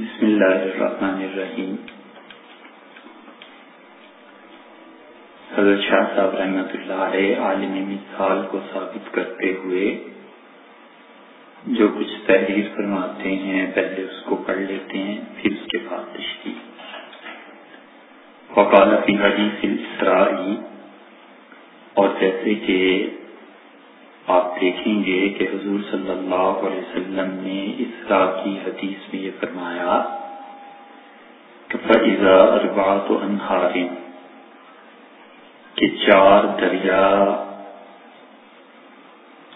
بسم اللہ الرحمن الرحیم. حضرت شاہ صاحب رحمۃ اللہ علیہ عالم مثال کو ثابت کرتے ہوئے جو کچھ تحریر فرماتے ہیں پہلے اس کو پڑھ لیتے ہیں، پھر اس کے بعد تشریح. فی حدیث الاسرائی اور جیسے کہ آپ دیکھیں گے کہ حضور صلی اللہ علیہ وسلم نے اسرا کی حدیث میں یہ فرمایا کہ فضا اربات و انہارن کہ چار دریا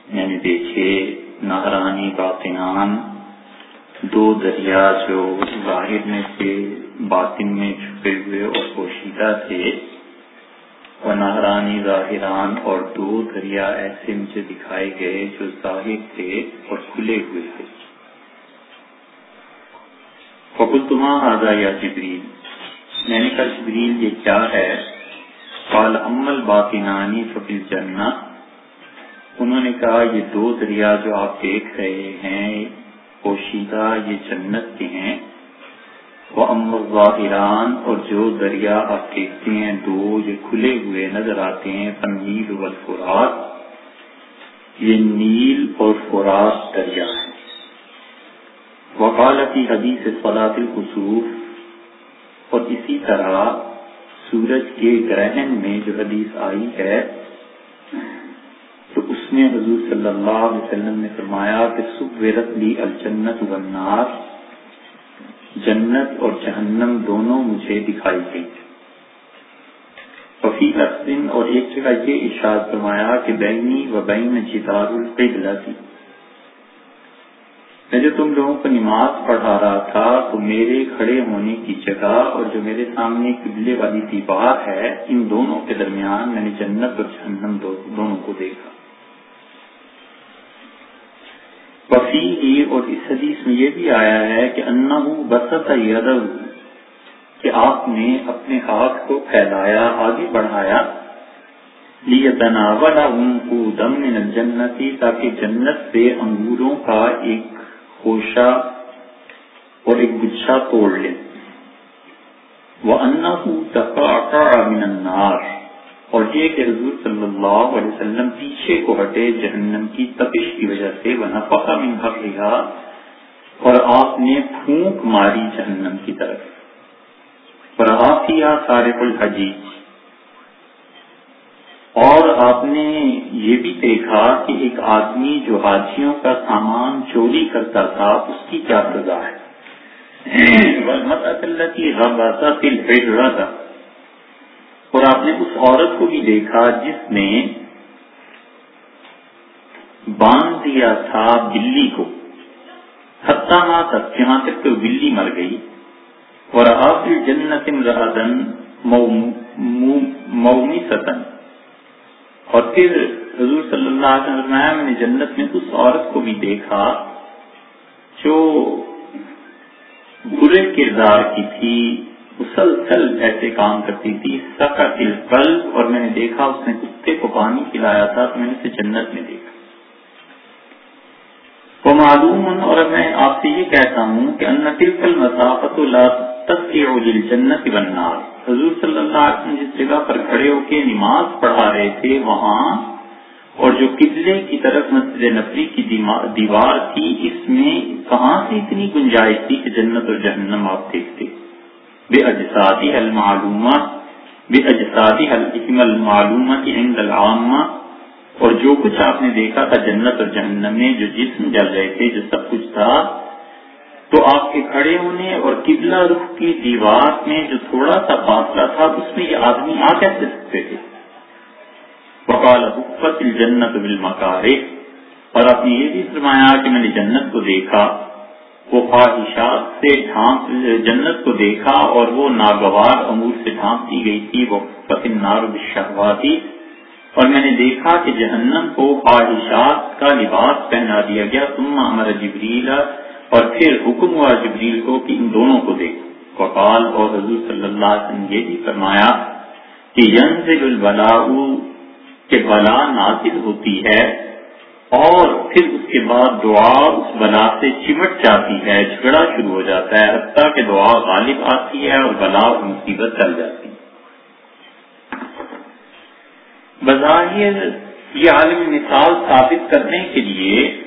یعنی میں نے دیکھے نہرانی باطنان، دو دریا جو ظاہر میں سے باطن میں چھپے ہوئے اور پوشیدہ تھے۔ وہ نہرانی ظاہران اور دو دریا ایسے مجھے دکھائے گئے جو ظاہر تھے اور کھلے ہوئے تھے۔ فکل تمہاں آزا یا جبریل؟ میں نے کہا، جبریل، یہ کیا ہے؟ قال امل باطنانی فبل جنت انہوں نے کہا، یہ دو دریا جو آپ دیکھ رہے ہیں، پوشیدہ یہ جنت کے ہیں۔ وہ ظاہران اور جو دریا آپ دیکھتے ہیں دو یہ کھلے ہوئے نظر آتے ہیں فنیل والفرات، یہ نیل اور فرات دریا ہیں۔ وکالتی حدیث فلاط الخصوف اور اسی طرح سورج کے گرہن میں جو حدیث آئی ہے، تو اس میں حضور صلی اللہ علیہ وسلم نے فرمایا کہ سبرت لی الجنت والنار جنت اور جہنم دونوں مجھے دکھائی گئی وفی اصدن اور ایک جگہ یہ ارشاد فرمایا کہ بینی و بین جدار القبلہ تھی۔ میں جو تم لوگوں کو نماز پڑھا رہا تھا تو میرے کھڑے ہونے کی جگہ اور جو میرے سامنے قبلے والی دیوار ہے، ان دونوں کے درمیان میں نے جنت اور جہنم دونوں کو دیکھا۔ وفی ہی اور اس حدیث میں یہ بھی آیا ہے کہ انا بسط کہ آپ نے اپنے ہاتھ کو پھیلایا، آگے بڑھایا لیے تناولا ان کو دم جنتی تاکہ جنت سے انگوروں کا ایک کوشا اور ایک گچھا توڑ لے۔ وہ النار اور یہ کہ حضور صلی اللہ علیہ وسلم پیچھے کو ہٹے جہنم کی تپش کی وجہ سے وہ نفقہ من حقیہ اور آپ نے پھونک ماری جہنم کی طرف۔ اور آپ ہی سارے پل حجیج۔ اور آپ نے یہ بھی دیکھا کہ ایک آدمی جو حاجیوں کا سامان چوری کرتا تھا، اس کی کیا سزا ہے؟ اور آپ نے اس عورت کو بھی دیکھا جس نے باندھ دیا تھا بلی کو۔ حتہ تک جہاں تک تو بلی مر گئی۔ اور آپ جنت رہدن مومی ستن اور پھر حضور صلی اللہ علیہ وسلم میں نے جنت میں اس عورت کو بھی دیکھا جو برے کردار کی تھی۔ مسلسل ایسے کام کرتی تھی سکا کل اور میں نے دیکھا اس نے کتے کو پانی پلایا تھا تو میں نے اسے جنت میں دیکھا۔ وہ معلوم اور میں آپ سے یہ کہتا ہوں کہ ان تلکل مسافت جنت بنار حضور صلی اللہ علیہ وسلم جس جگہ پر کھڑے ہو کے نماز پڑھا رہے تھے، وہاں اور جو قبلے کی طرف مسجد نفری کی دیوار تھی، اس میں کہاں سے اتنی گنجائش تھی کہ جنت اور جہنم آپ دیکھتے؟ بے اجسادی المعلومات بے اجسادی الاسم عند العامہ اور جو کچھ آپ نے دیکھا تھا جنت اور جہنم میں، جو جسم جل رہے تھے، جو سب کچھ تھا، تو آپ کے کھڑے ہونے اور قبلہ رخ کی دیوار میں جو تھوڑا سا فاصلہ تھا، اس میں یہ آدمی آ کیسے سکتے تھے؟ بقال حفت الجنت بالمکار اور آپ نے یہ بھی فرمایا کہ میں نے جنت کو دیکھا، وہ خواہشات سے ڈھانپ جنت کو دیکھا اور وہ ناگوار امور سے ڈھانپ دی گئی تھی، وہ فتن نار شہواتی اور میں نے دیکھا کہ جہنم کو خواہشات کا لباس پہنا دیا گیا۔ تم ہمارا جبریل اور پھر حکم ہوا جبریل کو کہ ان دونوں کو دیکھ۔ وقال اور حضور صلی اللہ علیہ وسلم یہ بھی فرمایا کہ ینزل البلاء کہ بلا نازل ہوتی ہے۔ اور پھر اس کے بعد دعا اس بلا سے چمٹ جاتی ہے، جھگڑا شروع ہو جاتا ہے، حتیٰ کہ دعا غالب آتی ہے اور بلا مصیبت چل جاتی ہے۔ بظاہر یہ عالم مثال ثابت کرنے کے لیے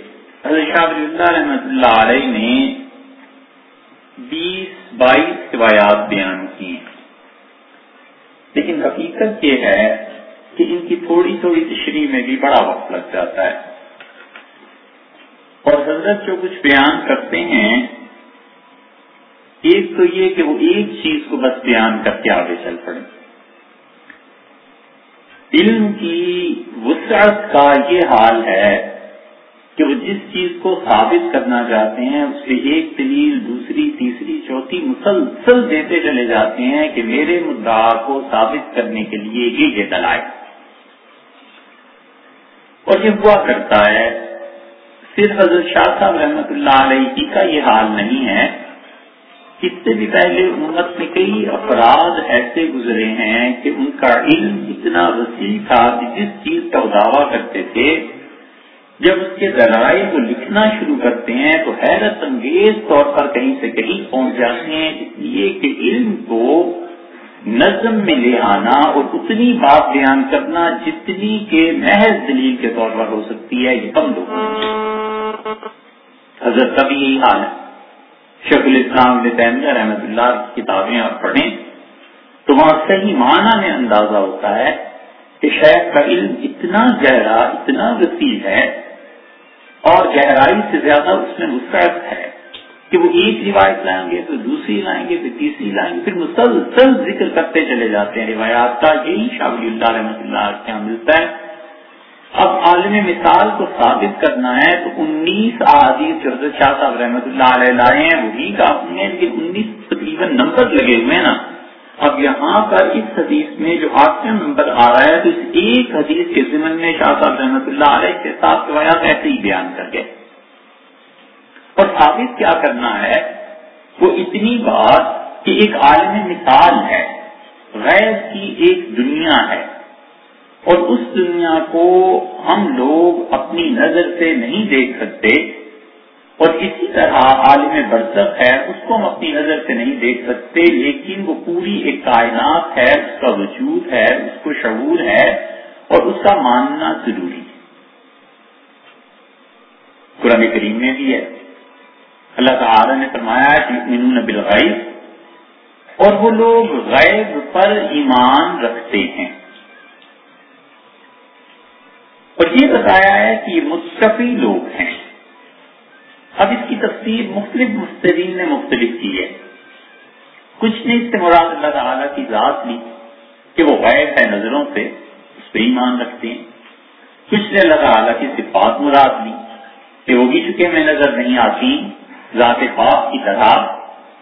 حضرت شاہ اللہ رحمۃ اللہ علیہ نے بیس بائیس روایات بیان کی۔ لیکن حقیقت یہ ہے کہ ان کی تھوڑی تھوڑی تشریح میں بھی بڑا وقت لگ جاتا ہے۔ اور حضرت جو کچھ بیان کرتے ہیں، ایک تو یہ کہ وہ ایک چیز کو بس بیان کر کے آگے چل پڑے۔ علم کی وسعت کا یہ حال ہے کہ وہ جس چیز کو ثابت کرنا چاہتے ہیں، اس سے ایک دلیل، دوسری، تیسری، چوتھی مسلسل دیتے چلے جاتے ہیں کہ میرے مدعا کو ثابت کرنے کے لیے یہ یہ دلائے اور یہ ہوا کرتا ہے صرف حضرت شاہ صاحب رحمت اللہ علیہ کا یہ حال نہیں ہے اس سے بھی پہلے امت میں کئی افراد ایسے گزرے ہیں کہ ان کا علم اتنا وسیع تھا کہ جس چیز کا دعویٰ کرتے تھے، جب اس کے ذرائع کو لکھنا شروع کرتے ہیں تو حیرت انگیز طور پر کہیں سے کہیں پہنچ جاتے ہیں، اس لیے کہ علم کو نظم میں لے آنا اور اتنی بات بیان کرنا جتنی کے محض دلیل کے طور پر ہو سکتی ہے، یہ کم لوگ حضرت کا بھی یہی حال ہے۔ شیخ الاسلام تیمیہ رحمت اللہ کی کتابیں آپ پڑھیں تو وہاں صحیح معنی میں اندازہ ہوتا ہے کہ شیخ کا علم اتنا گہرا، اتنا وسیع ہے اور گہرائی سے زیادہ اس میں مستعد ہے۔ کہ وہ ایک روایت لائیں گے، پھر دوسری لائیں گے، پھر تیسری لائیں گے، پھر مسلسل ذکر کرتے چلے جاتے ہیں روایات کا یہی شاہ اللہ رحمۃ اللہ کے یہاں ملتا ہے۔ اب عالم مثال کو ثابت کرنا ہے تو انیس احادیث جو حضرت شاہ صاحب رحمۃ اللہ علیہ لائے ہیں، وہی کافی ہیں لیکن انیس تقریباً نمبر لگے ہوئے ہیں نا۔ اب یہاں پر اس حدیث میں جو آٹھویں نمبر آ رہا ہے تو اس ایک حدیث کے ضمن میں شاہ صاحب رحمۃ اللہ علیہ کے ساتھ روایات ایسے ہی بیان کر گئے اور ثابت کیا کرنا ہے؟ وہ اتنی بات کہ ایک عالم مثال ہے، غیر کی ایک دنیا ہے۔ اور اس دنیا کو ہم لوگ اپنی نظر سے نہیں دیکھ سکتے۔ اور اسی طرح عالم برسک ہے، اس کو ہم اپنی نظر سے نہیں دیکھ سکتے، لیکن وہ پوری ایک کائنات ہے، اس کا وجود ہے، اس کو شعور ہے، اور اس کا ماننا ضروری ہے۔ قرآن کریم میں بھی ہے۔ اللہ تعالی نے فرمایا کہ بالغیب، اور وہ لوگ غیب پر ایمان رکھتے ہیں۔ اور یہ بتایا ہے کہ یہ مستفی لوگ ہیں۔ اب اس کی تفصیل مختلف مسترین نے مختلف کی ہے۔ کچھ نے اس سے مراد اللہ تعالیٰ کی ذات لی کہ وہ غیر ہے نظروں سے، اس پہ ایمان رکھتے ہیں۔ کچھ نے اللہ تعالیٰ کی صفات مراد لی کہ وہ بھی چکے میں نظر نہیں آتی۔ ذات پاک کی طرح۔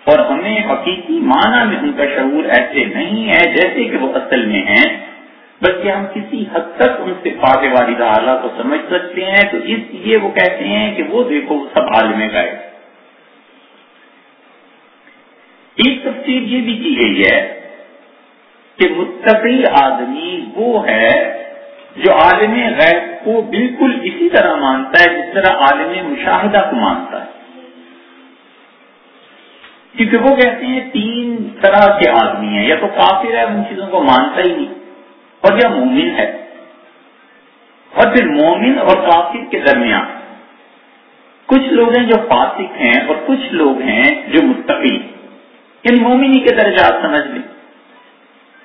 اور ہمیں حقیقی معنی میں ان کا شعور ایسے نہیں ہے جیسے کہ وہ اصل میں ہیں۔ بلکہ ہم کسی حد تک ان سے پاک والی اعلیٰ کو سمجھ سکتے ہیں۔ تو اس لیے وہ کہتے ہیں کہ وہ دیکھو، وہ سب عالم گئے ایک تفصیل یہ بھی کی گئی ہے کہ متقی آدمی وہ ہے جو عالم غیر کو بالکل اسی طرح مانتا ہے، جس طرح عالم مشاہدہ کو مانتا ہے۔ کیونکہ وہ کہتے ہیں تین طرح کے آدمی ہیں، یا تو کافر ہے، ان چیزوں کو مانتا ہی نہیں، اور یہ مومن ہے۔ اور پھر مومن اور کافر کے درمیان کچھ لوگ ہیں جو فاسق ہیں اور کچھ لوگ ہیں جو متقی۔ ان مومنی کے درجات سمجھ لیں۔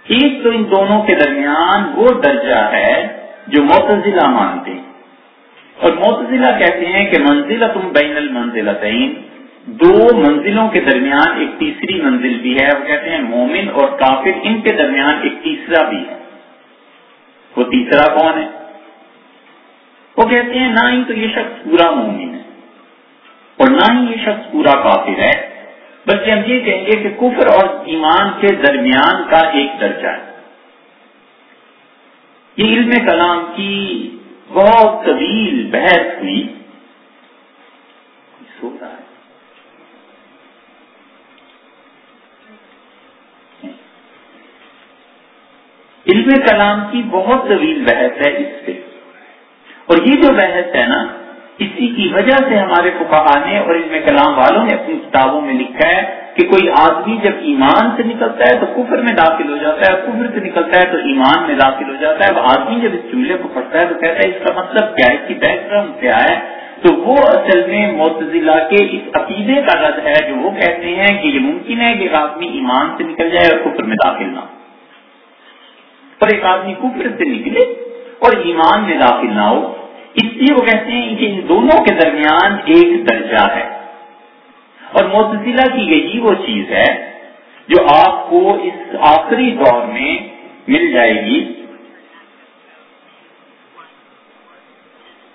ایک تو ان دونوں کے درمیان وہ درجہ ہے جو معتزلہ مانتے ہیں۔ اور معتزلہ کہتے ہیں کہ منزلہ تم بین المنزلہ دو منزلوں کے درمیان ایک تیسری منزل بھی ہے، وہ کہتے ہیں مومن اور کافر، ان کے درمیان ایک تیسرا بھی ہے۔ وہ تیسرا کون ہے؟ وہ کہتے ہیں نہ ہی تو یہ شخص پورا مومن ہے اور نہ ہی یہ شخص پورا کافر ہے، بلکہ ہم یہ کہیں گے کہ کفر اور ایمان کے درمیان کا ایک درجہ ہے۔ یہ علم کلام کی بہت طویل بحث ہوئی۔ سو رہا ہے۔ علم کلام کی بہت طویل بحث ہے اس سے اور یہ جو بحث ہے نا، اسی کی وجہ سے ہمارے فقہا نے اور ان میں کلام والوں نے اپنی کتابوں میں لکھا ہے کہ کوئی آدمی جب ایمان سے نکلتا ہے تو کفر میں داخل ہو جاتا ہے، کفر سے نکلتا ہے تو ایمان میں داخل ہو جاتا ہے۔ وہ آدمی جب اس جملے کو پڑھتا ہے تو کہتا ہے، اس کا مطلب کیا ہے؟ اس کی بیک گراؤنڈ کیا ہے؟ تو وہ اصل میں معتزلہ کے اس عقیدے کا رد ہے جو وہ کہتے ہیں کہ یہ ممکن ہے کہ ایک آدمی ایمان سے نکل جائے اور کفر میں داخل نہ اور ایک آدمی کفر سے نکلے اور ایمان میں داخل نہ ہو۔ اس لیے وہ کہتے ہیں کہ ان دونوں کے درمیان ایک درجہ ہے۔ اور موتزلہ کی یہی وہ چیز ہے جو آپ کو اس آخری دور میں مل جائے گی۔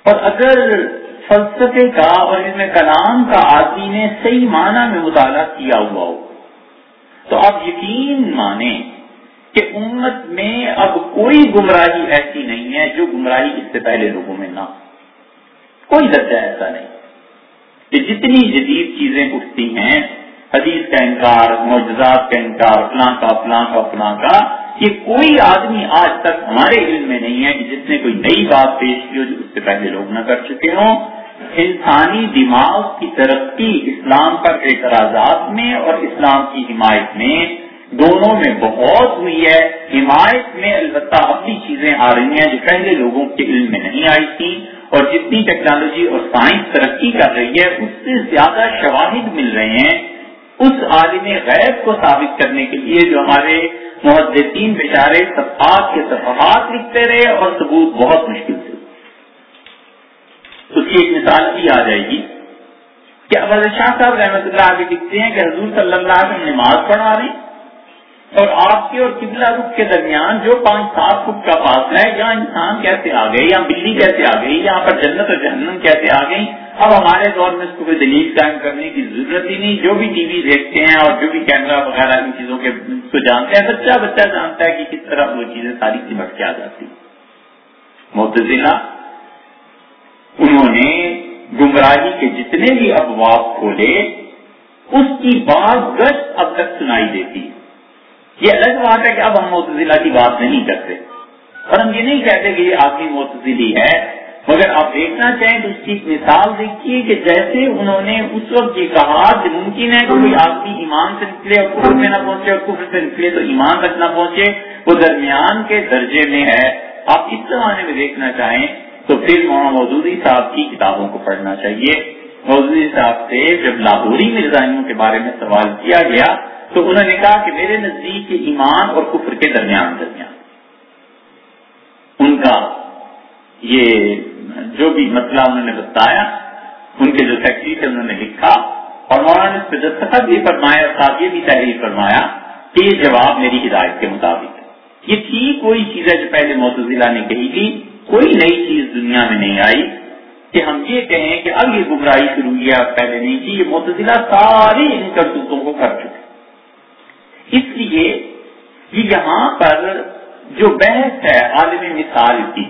اور اگر فلسفے کا اور اس میں کلام کا آدمی نے صحیح معنی میں مطالعہ کیا ہوا ہو، تو آپ یقین مانیں کہ امت میں اب کوئی گمراہی ایسی نہیں ہے جو گمراہی اس سے پہلے لوگوں میں نہ کوئی درجہ ایسا نہیں۔ کہ جتنی جدید چیزیں اٹھتی ہیں، حدیث کا انکار، معجزات کا انکار، فلاں کا فلاں کا فلاں کا، یہ کوئی آدمی آج تک ہمارے علم میں نہیں ہے کہ جس نے کوئی نئی بات پیش کی ہو جو اس سے پہلے لوگ نہ کر چکے ہوں۔ انسانی دماغ کی ترقی اسلام پر اعتراضات میں اور اسلام کی حمایت میں دونوں میں بہت ہوئی ہے۔ حمایت میں البتہ اپنی چیزیں آ رہی ہیں جو پہلے لوگوں کے علم میں نہیں آئی تھی، اور جتنی ٹیکنالوجی اور سائنس ترقی کر رہی ہے، اس سے زیادہ شواہد مل رہے ہیں اس عالم غیب کو ثابت کرنے کے لیے جو ہمارے محدثین بیچارے صفحات کے صفحات لکھتے رہے اور ثبوت بہت مشکل سے۔ اس کی ایک مثال بھی آ جائے گی کہ ابر شاہ صاحب رحمۃ اللہ آگے لکھتے ہیں کہ حضور صلی اللہ علیہ وسلم نماز پڑھا رہے ہیں۔ اور آپ کے اور قبلہ رخ کے درمیان جو پانچ سات فٹ کا فاصلہ ہے، یہاں انسان کیسے آ گئے یا بلی کیسے آ گئی، یہاں پر جنت اور جہنم کیسے آ گئی اب ہمارے دور میں اس کو کوئی دلیل قائم کرنے کی ضرورت ہی نہیں، جو بھی ٹی وی دیکھتے ہیں اور جو بھی کیمرہ وغیرہ ان چیزوں کے کو جانتے ہیں، بچہ بچہ جانتا ہے کہ کس طرح وہ چیزیں ساری سمٹ کے آ جاتی متضلہ انہوں نے گمراہی کے جتنے بھی ابواب کھولے، اس کی بات گشت اب تک سنائی دیتی ہے۔ یہ الگ بات ہے کہ اب ہم متضلہ کی بات نہیں کرتے۔ اور ہم یہ نہیں کہتے کہ یہ آخری متضلی ہے، مگر آپ دیکھنا چاہیں تو اس کی مثال دیکھیے کہ جیسے انہوں نے اس وقت یہ کہا کہ ممکن ہے کہ کوئی آدمی ایمان سے نکلے اور کفر میں نہ پہنچے اور کفر سے نکلے تو ایمان تک نہ پہنچے، وہ درمیان کے درجے میں ہے۔ آپ اس زمانے میں دیکھنا چاہیں تو پھر مولانا مودودی صاحب کی کتابوں کو پڑھنا چاہیے۔ مودودی صاحب سے جب لاہوری مرزائیوں کے بارے میں سوال کیا گیا تو انہوں نے کہا کہ میرے نزدیک ایمان اور کفر کے درمیان درمیان۔ ان کا یہ جو بھی مسئلہ انہوں نے بتایا، ان کے جو فیکٹری تھے، انہوں نے لکھا اور مولانا نے اس پہ دستخط بھی فرمایا اور یہ بھی تحریر فرمایا کہ یہ جواب میری ہدایت کے مطابق یہ تھی کوئی چیز ہے جو پہلے موتزلہ نے کہی تھی، کوئی نئی چیز دنیا میں نہیں آئی کہ ہم یہ کہیں کہ اب یہ گمراہی شروع کیا پہلے نہیں تھی۔ یہ موتزلہ ساری ان کرتوتوں کو کر چکے۔ اس لیے یہاں پر جو بحث ہے عالم مثال کی،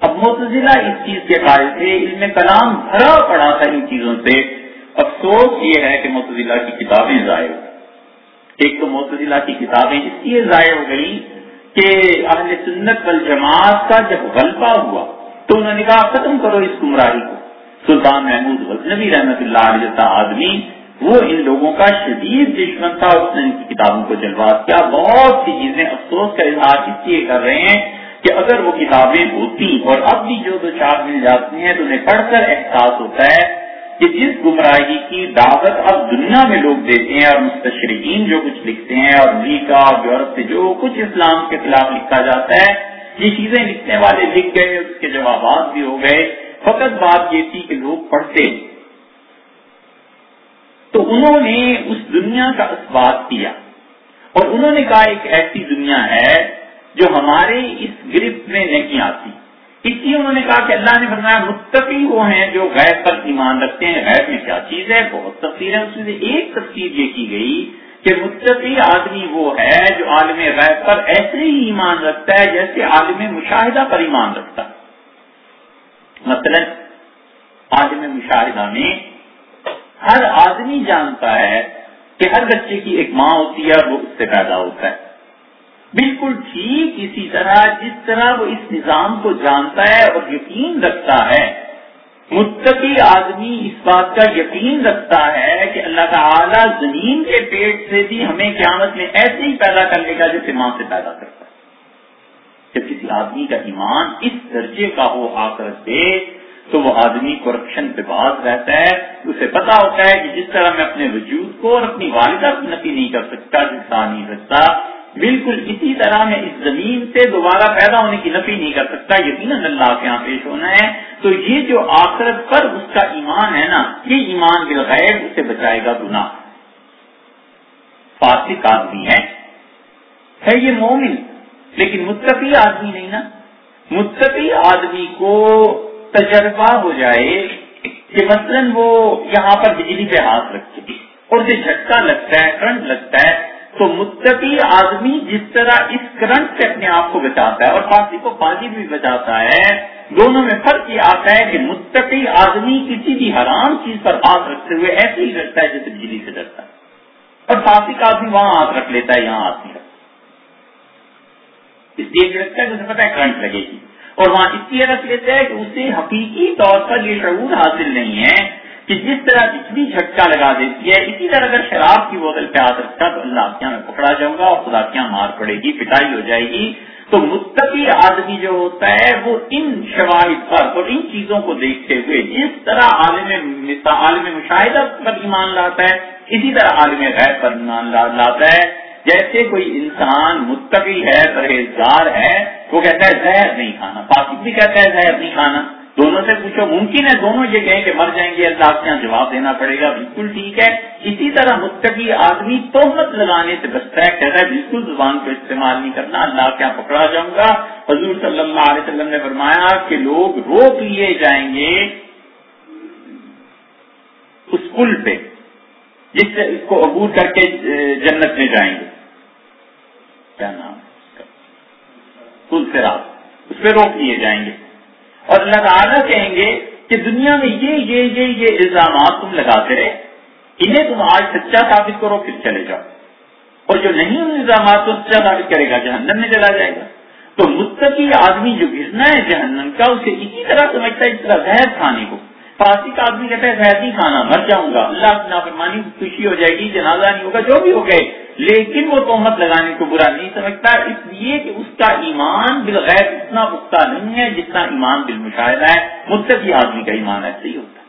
اب متضلہ اس چیز کے قائل تھے ان میں کلام بھرا پڑا تھا ان چیزوں سے۔ افسوس یہ ہے کہ متضلہ کی کتابیں ضائع ہو ایک تو متضلہ کی کتابیں اس لیے ضائع ہو گئی کہ اہل سنت والجماعت کا جب غلبہ ہوا تو انہوں نے کہا، ختم کرو اس گمراہی کو۔ سلطان محمود غزنبی رحمت اللہ علیہ آدمی وہ ان لوگوں کا شدید دشمن تھا، اس نے ان کی کتابوں کو جلوات کیا۔ بہت سی چیزیں افسوس کا اظہار اس لیے کر رہے ہیں کہ اگر وہ کتابیں ہوتی اور اب بھی جو دو چار مل جاتی ہیں تو انہیں پڑھ کر احساس ہوتا ہے کہ جس گمراہی کی دعوت اب دنیا میں لوگ دیتے ہیں اور مستشرقین جو کچھ لکھتے ہیں اور امریکہ اور یورپ سے جو کچھ اسلام کے خلاف لکھا جاتا ہے، یہ چیزیں لکھنے والے لکھ گئے، اس کے جوابات بھی ہو گئے۔ فقط بات یہ تھی کہ لوگ پڑھتے تو انہوں نے اس دنیا کا اسباب کیا۔ اور انہوں نے کہا ایک ایسی دنیا ہے جو ہمارے اس گرفت میں نہیں آتی۔ اس لیے انہوں نے کہا کہ اللہ نے فرمایا، متقی وہ ہیں جو غیر پر ایمان رکھتے ہیں۔ غیر میں کیا چیز ہے؟ بہت تفصیل ہے۔ اس میں ایک تفصیل یہ کی گئی کہ متقی آدمی وہ ہے جو عالم غیر پر ایسے ہی ایمان رکھتا ہے جیسے عالم مشاہدہ پر ایمان رکھتا۔ ہے مثلا، عالم مشاہدہ میں ہر آدمی جانتا ہے کہ ہر بچے کی ایک ماں ہوتی ہے وہ اس سے پیدا ہوتا ہے۔ بالکل ٹھیک اسی طرح جس طرح وہ اس نظام کو جانتا ہے اور یقین رکھتا ہے، متقی آدمی اس بات کا یقین رکھتا ہے کہ اللہ تعالی زمین کے پیٹ سے بھی ہمیں قیامت میں ایسے ہی پیدا کر لے گا جیسے ماں سے پیدا کرتا ہے۔ جب کسی آدمی کا ایمان اس درجے کا ہو آ کر سے تو وہ آدمی کرپشن پہ باز رہتا ہے، اسے پتا ہوتا ہے کہ جس طرح میں اپنے وجود کو اور اپنی والدہ کی نفی نہیں کر سکتا، جسا نہیں سکتا بالکل اسی طرح میں اس زمین سے دوبارہ پیدا ہونے کی نفی نہیں کر سکتا، یقیناً اللہ کے یہاں پیش ہونا ہے۔ تو یہ جو آخرت پر اس کا ایمان ہے نا، یہ ایمان بالغیر اسے بچائے گا گنا فاسق آدمی ہے۔ ہے یہ مومن، لیکن متقی آدمی نہیں نا۔ متقی آدمی کو تجربہ ہو جائے کہ مثلا وہ یہاں پر بجلی پہ ہاتھ رکھے اور اسے جھٹکا لگتا ہے کرنٹ لگتا ہے، تو متقی آدمی جس طرح اس کرنٹ سے اپنے آپ کو بچاتا ہے اور پارٹی کو پانی بھی بچاتا ہے، دونوں میں فرق یہ آتا ہے کہ متقی آدمی کسی بھی حرام چیز پر ہاتھ رکھتے ہوئے ایسے ہی رکھتا ہے جیسے بجلی سے ڈرتا ہے۔ اور فاسق آدمی وہاں ہاتھ رکھ لیتا ہے، یہاں ہاتھ نہیں رکھتا۔ اس لیے لگتا ہے کہ پتا ہے کرنٹ لگے گی۔ اور وہاں اس لیے رکھ لیتا ہے کہ اسے حقیقی طور پر یہ شعور حاصل نہیں ہے کہ جس طرح بجلی جھٹکا لگا دیتی ہے، اسی طرح اگر شراب کی بوتل پہ ہاتھ رکھتا تو اللہ کیا میں پکڑا جاؤں گا اور خدا کیا مار پڑے گی، پٹائی ہو جائے گی۔ تو متقی آدمی جو ہوتا ہے، وہ ان شواہد پر اور ان چیزوں کو دیکھتے ہوئے جس طرح عالم عالم مشاہدہ پر ایمان لاتا ہے، اسی طرح عالم غیر پر ایمان لاتا ہے۔ جیسے کوئی انسان متقی ہے، پرہیزگار ہے، وہ کہتا ہے زہر نہیں کھانا، فاسق بھی کہتا ہے زہر نہیں کھانا۔ دونوں سے پوچھو، ممکن ہے دونوں یہ کہیں کہ مر جائیں گے، اللہ کے یہاں جواب دینا پڑے گا، بالکل ٹھیک ہے۔ اسی طرح متقی آدمی تہمت لگانے سے بچتا ہے کہتا ہے، بالکل زبان کو استعمال نہیں کرنا، اللہ کے یہاں پکڑا جاؤں گا۔ حضور صلی اللہ علیہ وسلم نے فرمایا کہ لوگ روک لیے جائیں گے اس پل پہ، جس سے اس کو عبور کر کے جنت میں جائیں گے۔ کیا نام کل سے اس پہ روک لیے جائیں گے۔ اور اللہ تعالیٰ کہیں گے کہ دنیا میں یہ یہ یہ یہ الزامات تم لگاتے رہے۔ انہیں تم آج سچا ثابت کرو، پھر چلے جاؤ۔ اور جو نہیں ان الزامات کو سچا ثابت کرے گا، جہنم میں چلا جائے گا۔ تو متقی آدمی جو گرنا ہے جہنم کا، اسے اسی طرح سمجھتا ہے اس طرح زہر کھانے کو۔ فارسی آدمی کہتا ہے، زہر نہیں کھانا، مر جاؤں گا۔ اللہ کی نافرمانی خوشی ہو جائے گی، جنازہ نہیں ہوگا، جو بھی ہو گئے۔ لیکن وہ تہمت لگانے کو برا نہیں سمجھتا، اس لیے کہ اس کا ایمان بالغیر اتنا پختہ نہیں ہے جتنا ایمان بالمشاہدہ ہے۔ متقی آدمی کا ایمان ایسے ہی ہوتا ہے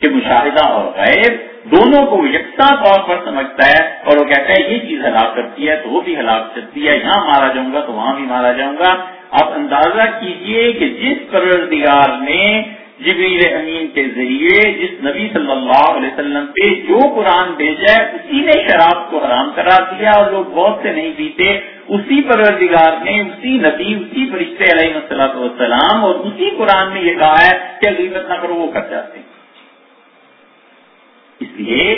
کہ مشاہدہ اور غیر دونوں کو یکساں طور پر سمجھتا ہے اور وہ کہتا ہے، یہ چیز ہلاک کرتی ہے تو وہ بھی ہلاک کرتی ہے، یہاں مارا جاؤں گا تو وہاں بھی مارا جاؤں گا۔ آپ اندازہ کیجیے کہ جس پروردگار نے جبریل امین کے ذریعے جس نبی صلی اللہ علیہ وسلم پہ جو قرآن بھیجا ہے، اسی نے شراب کو حرام کرا دیا اور لوگ بہت سے نہیں پیتے۔ اسی پروردگار نے، اسی نبی، اسی فرشتے علیہ وسلم والسلام اور اسی قرآن میں یہ کہا ہے کہ غیبت نہ کرو، وہ کر جاتے اس لیے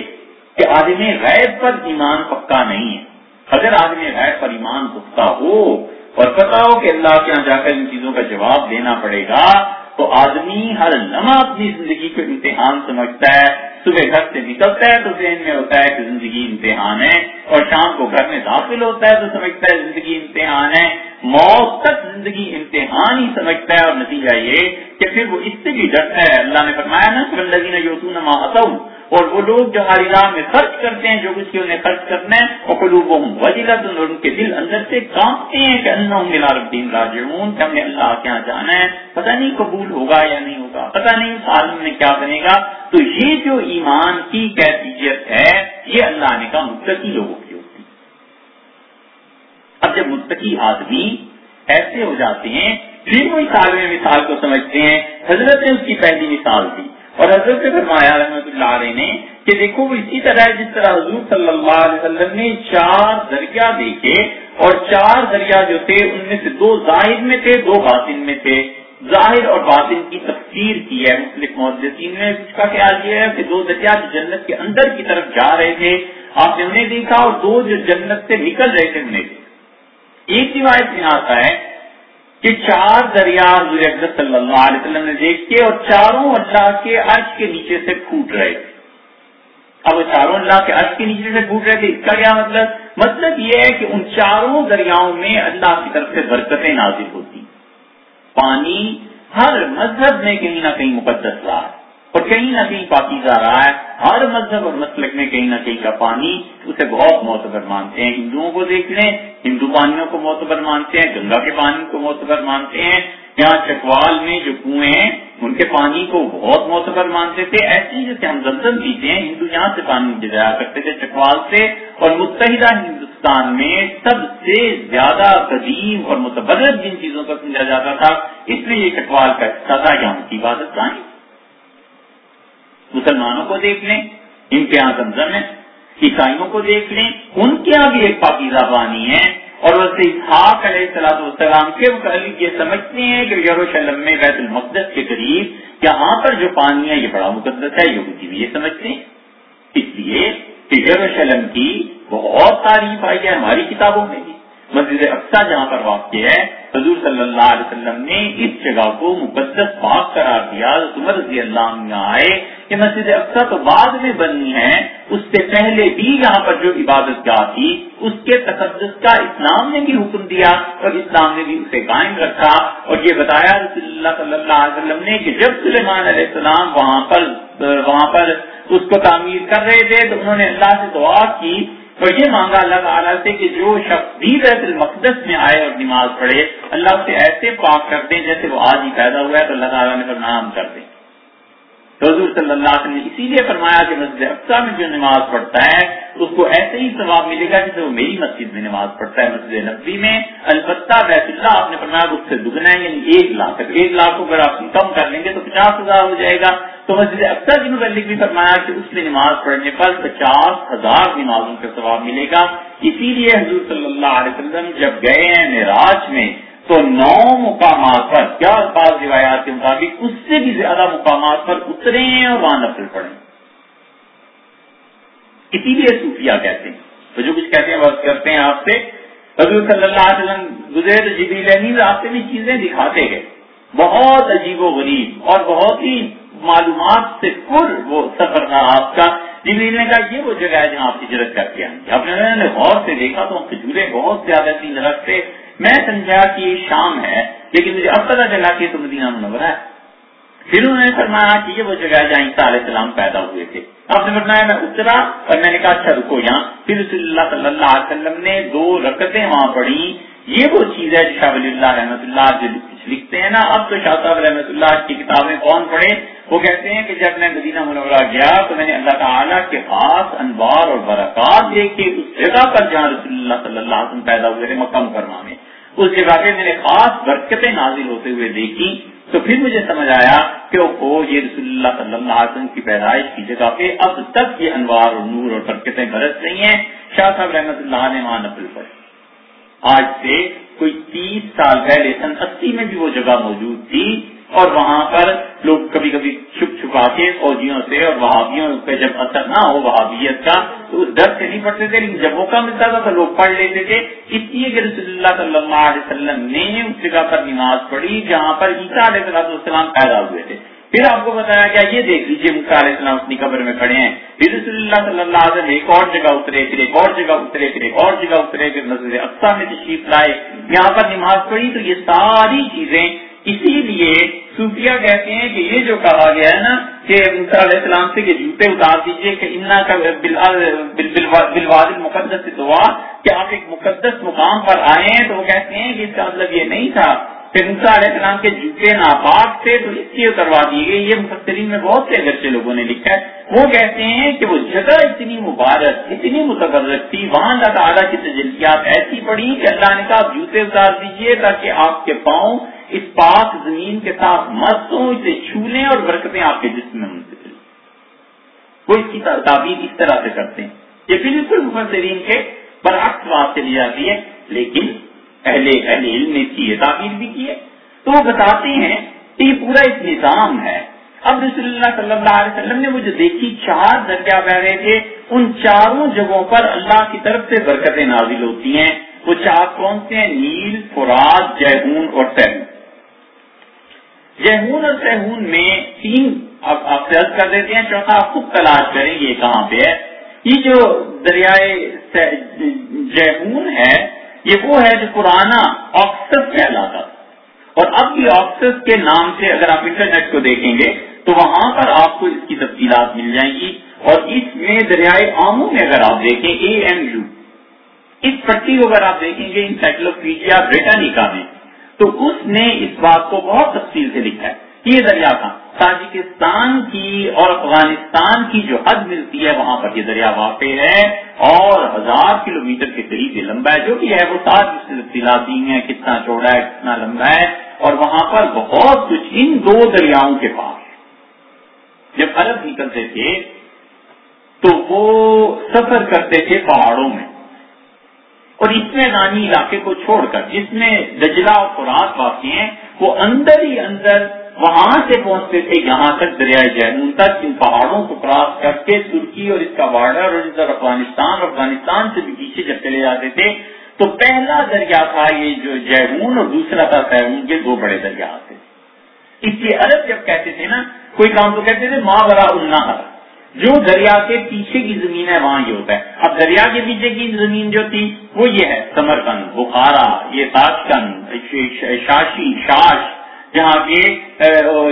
کہ آدمی غیر پر ایمان پکا نہیں ہے۔ اگر آدمی غیر پر ایمان پختہ ہو اور پتا ہو کہ اللہ کے یہاں جا کر ان چیزوں کا جواب دینا پڑے گا تو آدمی ہر لمحہ اپنی زندگی کو امتحان سمجھتا ہے، صبح گھر سے نکلتا ہے تو ذہن میں ہوتا ہے کہ زندگی امتحان ہے اور شام کو گھر میں داخل ہوتا ہے تو سمجھتا ہے زندگی امتحان ہے۔ موت تک زندگی امتحان ہی سمجھتا ہے اور نتیجہ یہ کہ پھر وہ اس سے بھی ڈرتا ہے۔ اللہ نے فرمایا نا کہ یوتون ماحول اور وہ لوگ جو ہماری راہ میں خرچ کرتے ہیں، جو کچھ کی انہیں خرچ کرنا ہے اور قلوب وجیلت اور ان کے دل اندر سے کانپتے ہیں کہ اللہ ملا الدین راجعون، کہ ہم نے اللہ کے یہاں جانا ہے۔ پتہ نہیں قبول ہوگا یا نہیں ہوگا، پتہ نہیں اس عالم میں کیا بنے گا۔ تو یہ جو ایمان کی کیفیت ہے، یہ اللہ نے کہا متقی لوگوں کی ہوتی اب جب متقی آدمی ایسے ہو جاتے ہیں پھر وہ اس عالم مثال کو سمجھتے ہیں۔ حضرت نے اس کی پہلی مثال دی۔ اور حضرت فرمایا رحمۃ اللہ علیہ نے کہ دیکھو وہ اسی طرح جس طرح حضور صلی اللہ علیہ وسلم نے چار دریا دیکھے اور چار دریا جو تھے ان میں سے دو ظاہر میں تھے، دو باطن میں تھے۔ ظاہر اور باطن کی تفسیر کی ہے مختلف محدثین نے، اس کا خیال یہ ہے کہ دو دریا جو جنت کے اندر کی طرف جا رہے تھے، آپ نے انہیں دیکھا اور دو جو جنت سے نکل رہے تھے انہیں۔ ایک روایت میں آتا ہے کہ چار دریا حضور صلی اللہ علیہ وسلم نے دیکھ اور چاروں اللہ کے عرش کے نیچے سے پھوٹ رہے تھے۔ اب وہ چاروں اللہ کے عرش کے نیچے سے پھوٹ رہے تھے، اس کا کیا مطلب؟ مطلب یہ ہے کہ ان چاروں دریاؤں میں اللہ کی طرف سے برکتیں نازل ہوتی پانی ہر مذہب میں کہیں نہ کہیں مقدس رہا ہے اور کہیں نہ کہیں پاکیزہ رہا ہے۔ ہر مذہب اور مسلک میں کہیں نہ کہیں کا پانی اسے بہت معتبر مانتے ہیں۔ ہندوؤں کو دیکھ لیں ہندو پانیوں کو معتبر مانتے ہیں، گنگا کے پانی کو معتبر مانتے ہیں۔ یہاں چکوال میں جو کنویں ہیں، ان کے پانی کو بہت معتبر مانتے تھے۔ ایسی جیسے ہم زمزم پیتے ہیں، ہندو یہاں سے پانی جایا کرتے تھے چکوال سے۔ اور متحدہ ہندوستان میں سب سے زیادہ قدیم اور متبرد جن چیزوں کا سمجھا جاتا تھا، اس لیے یہ چکوال کا حصہ تھا۔ یہاں کی عبادت کہانی۔ مسلمانوں کو دیکھ لیں ان کے یہاں زمزم ہے عیسائیوں کو دیکھ لیں۔ ان کے یہاں بھی ایک پاکیزہ پانی ہے اور ویسے اسحاق علیہ السلاط والسلام کے متعلق یہ سمجھتے ہیں کہ یروشلم میں بیت المقدس کے قریب یہاں پر جو پانی ہے، یہ بڑا مقدس ہے، یہودی بھی یہ سمجھتے ہیں۔ اس لیے کہ یروشلم کی بہت تعریف آئی ہے ہماری کتابوں میں بھی۔ مسجد اقسا جہاں پر واقع ہے، حضور صلی اللہ علیہ وسلم نے اس جگہ کو مقدس پاک قرار دیا۔ عمر رضی اللہ عنہ آئے کہ مسجد اقسا تو بعد میں بنی ہے، اس سے پہلے بھی یہاں پر جو عبادت گاہ تھی، اس کے تقدس کا اسلام نے بھی حکم دیا اور اسلام نے بھی اسے قائم رکھا اور یہ بتایا رسول اللہ صلی اللہ علیہ وسلم نے کہ جب سلیمان علیہ السلام وہاں پر وہاں پر اس کو تعمیر کر رہے تھے تو انہوں نے اللہ سے دعا کی اور یہ مانگا اللہ تعالیٰ سے کہ جو شخص بھی بیت المقدس میں آئے اور نماز پڑھے، اللہ اسے ایسے پاک کر دیں جیسے وہ آج ہی پیدا ہوا ہے تو اللہ تعالیٰ نے نام کر دیں۔ حضور صلی اللہ علیہ وسلم نے اسی لیے فرمایا کہ مسجد افسا میں جو نماز پڑھتا ہے، اس کو ایسے ہی ثواب ملے گا جیسے وہ میری مسجد میں نماز پڑھتا ہے، مسجد نبی میں۔ البتہ بیت اللہ آپ نے فرمایا اس سے دگنا ہے یعنی ایک لاکھ ایک لاکھ کو اگر آپ کم کر لیں گے تو پچاس ہزار ہو جائے گا۔ تو مسجد اکثر کے متعلق بھی فرمایا کہ اس میں نماز پڑھنے پر پچاس ہزار نمازوں کا ثواب ملے گا۔ اسی لیے حضور صلی اللہ علیہ وسلم جب گئے ہیں معراج میں تو نو مقامات پر کیا الفاظ روایات کے مطابق اس سے بھی زیادہ مقامات پر اترے اور وہاں نفل پڑھیں۔ اسی لیے صوفیہ کہتے ہیں۔ تو جو کچھ کہتے ہیں بس کرتے ہیں آپ سے۔ حضور صلی اللہ علیہ وسلم، گزیر جبی لینی راستے میں چیزیں دکھاتے گئے بہت عجیب و غریب اور بہت ہی معلومات سے پر وہ سفر تھا آپ کا۔ جبریل نے کہا، یہ وہ جگہ ہے جہاں آپ ہجرت کر کے آئیں۔ گے نے غور سے دیکھا تو کھجورے بہت زیادہ تین رکھتے میں سمجھا کہ یہ شام ہے، لیکن مجھے اب پتا چلا کہ تو مدینہ منورہ ہے۔ پھر انہوں نے فرمایا کہ یہ وہ جگہ جہاں عیسیٰ علیہ السلام پیدا ہوئے تھے۔ آپ نے فرمایا میں اترا اور میں نے کہا اچھا رکو یہاں۔ پھر رسول اللہ صلی اللہ علیہ وسلم نے دو رکتیں وہاں پڑھی۔ یہ وہ چیز ہے جو شاہ ولی اللہ رحمۃ اللہ جو لکھتے ہیں نا، اب تو شاہ صاحب رحمۃ اللہ کی کتابیں کون پڑھے وہ کہتے ہیں کہ جب میں مدینہ منورہ گیا تو میں نے اللہ تعالیٰ کے خاص انوار اور برکات دیکھے۔ اس جگہ پر جہاں رسول اللہ صلی اللہ علیہ وسلم پیدا ہوئے تھے، مکہ مکرمہ میں۔ اس جگہ پہ میں نے خاص برکتیں نازل ہوتے ہوئے دیکھی تو پھر مجھے سمجھ آیا کہ او یہ رسول اللہ صلی اللہ علیہ وسلم کی پیدائش کی جگہ پہ اب تک یہ انوار اور نور اور برکتیں برس رہی ہیں۔ شاہ صاحب رحمت اللہ نے وہاں نقل پر۔ آج سے کوئی تیس سال پہلے، سن اسی میں بھی وہ جگہ موجود تھی اور وہاں پر لوگ کبھی کبھی چھپ چھپا کے فوجیوں سے اور وہابیوں پہ جب اثر نہ ہو وہابیت کا، تو ڈر سے نہیں پڑھتے تھے، لیکن جب موقع ملتا تھا تو لوگ پڑھ لیتے تھے۔ اس لیے کہ رسول اللہ صلی اللہ علیہ وسلم نے اس جگہ پر نماز پڑھی جہاں پر عیسیٰ علیہ السلام پیدا ہوئے تھے۔ پھر آپ کو بتایا گیا، یہ دیکھ لیجیے مکہ علیہ السلام اپنی قبر میں کھڑے ہیں۔ پھر رسول اللہ صلی اللہ علیہ وسلم ایک اور جگہ اترے، پھر ایک اور جگہ اترے، پھر ایک اور جگہ اترے، پھر نظر اقسا میں تشریف لائے۔ یہاں پر نماز پڑھی تو یہ ساری چیزیں اسی لیے صوفیہ کہتے ہیں کہ یہ جو کہا گیا ہے نا کہ علیہ السلام سے کہ جوتے اتار دیجیے کہ انا کا بلواد المقدس سے دعا کہ آپ ایک مقدس مقام پر آئے ہیں تو وہ کہتے ہیں کہ اس کا مطلب یہ نہیں تھا کہ علیہ السلام کے جوتے ناپاک تھے تو اس لیے اتروا دیے گئے یہ مفسرین میں بہت سے اگرچہ لوگوں نے لکھا ہے۔ وہ کہتے ہیں کہ وہ جگہ اتنی مبارک، اتنی متبرک تھی۔ وہاں اللہ تعالیٰ کی تجلیات ایسی پڑی کہ اللہ نے کہا جوتے اتار دیجیے تاکہ آپ کے پاؤں اس پاک زمین کے ساتھ مست ہوں اسے چھو لیں اور برکتیں آپ کے جسم میں منتقل وہ اس کی تعبیر اس طرح سے کرتے ہیں یہ بالکل مفسرین کے برعکس بات چلی جاتی ہے، لیکن اہل اہل علم نے اس کی یہ تعبیر بھی کی ہے۔ تو وہ بتاتے ہیں کہ یہ پورا ایک نظام ہے۔ اب رسول اللہ صلی اللہ علیہ وسلم نے وہ جو دیکھی، چار درجہ بہ رہے تھے۔ ان چاروں جگہوں پر اللہ کی طرف سے برکتیں نازل ہوتی ہیں۔ وہ چار کون سے ہیں؟ نیل فراد جہون اور سہون جہون اور سہون میں تین اب آپ سے کر دیتے ہیں چوتھا آپ خود تلاش کریں یہ کہاں پہ ہے۔ یہ جو دریائے جہون ہے، یہ وہ ہے جو پرانا آکسس کہلاتا اور اب بھی آکسس کے نام سے اگر آپ انٹرنیٹ کو دیکھیں گے، تو وہاں پر آپ کو اس کی تفصیلات مل جائیں گی۔ اور اس میں دریائے آمو میں اگر آپ دیکھیں اے ایم یو اس پٹی کو اگر آپ دیکھیں گے انسائکلوپیڈیا بریٹانیکا میں۔ تو اس نے اس بات کو بہت تفصیل سے لکھا ہے۔ یہ دریا تھا۔ تاجکستان کی اور افغانستان کی جو حد ملتی ہے، وہاں پر یہ دریا واقع ہے۔ اور ہزار کلو میٹر کے قریب یہ لمبا ہے۔ جو بھی ہے، وہ سات تفصیلات ہیں کتنا چوڑا ہے، کتنا لمبا ہے۔ اور وہاں پر بہت کچھ ان دو دریاؤں کے پاس جب عرب نکلتے تھے، تو وہ سفر کرتے تھے پہاڑوں میں۔ اور اس میں نانی علاقے کو چھوڑ کر جس میں دجلا اور خوراک واقع ہیں، وہ اندر ہی اندر وہاں سے پہنچتے تھے، یہاں تک دریائے جہنون تک، ان پہاڑوں کو کراس کر کے ترکی اور اس کا بارڈر اور ادھر افغانستان اور افغانستان سے بھی پیچھے جب چلے جاتے تھے، تو پہلا دریا تھا یہ جو جہرون اور دوسرا تھا سہرون یہ دو بڑے دریا تھے اس لیے عرب جب کہتے تھے نا، کوئی کام تو کہتے تھے ماں برا النا جو دریا کے پیچھے کی زمین ہے، وہاں یہ ہوتا ہے۔ اب دریا کے پیچھے کی زمین جو تھی، وہ یہ ہے، سمرکند، بخارا، یہ تاجکند شاشی، شاش، جہاں کے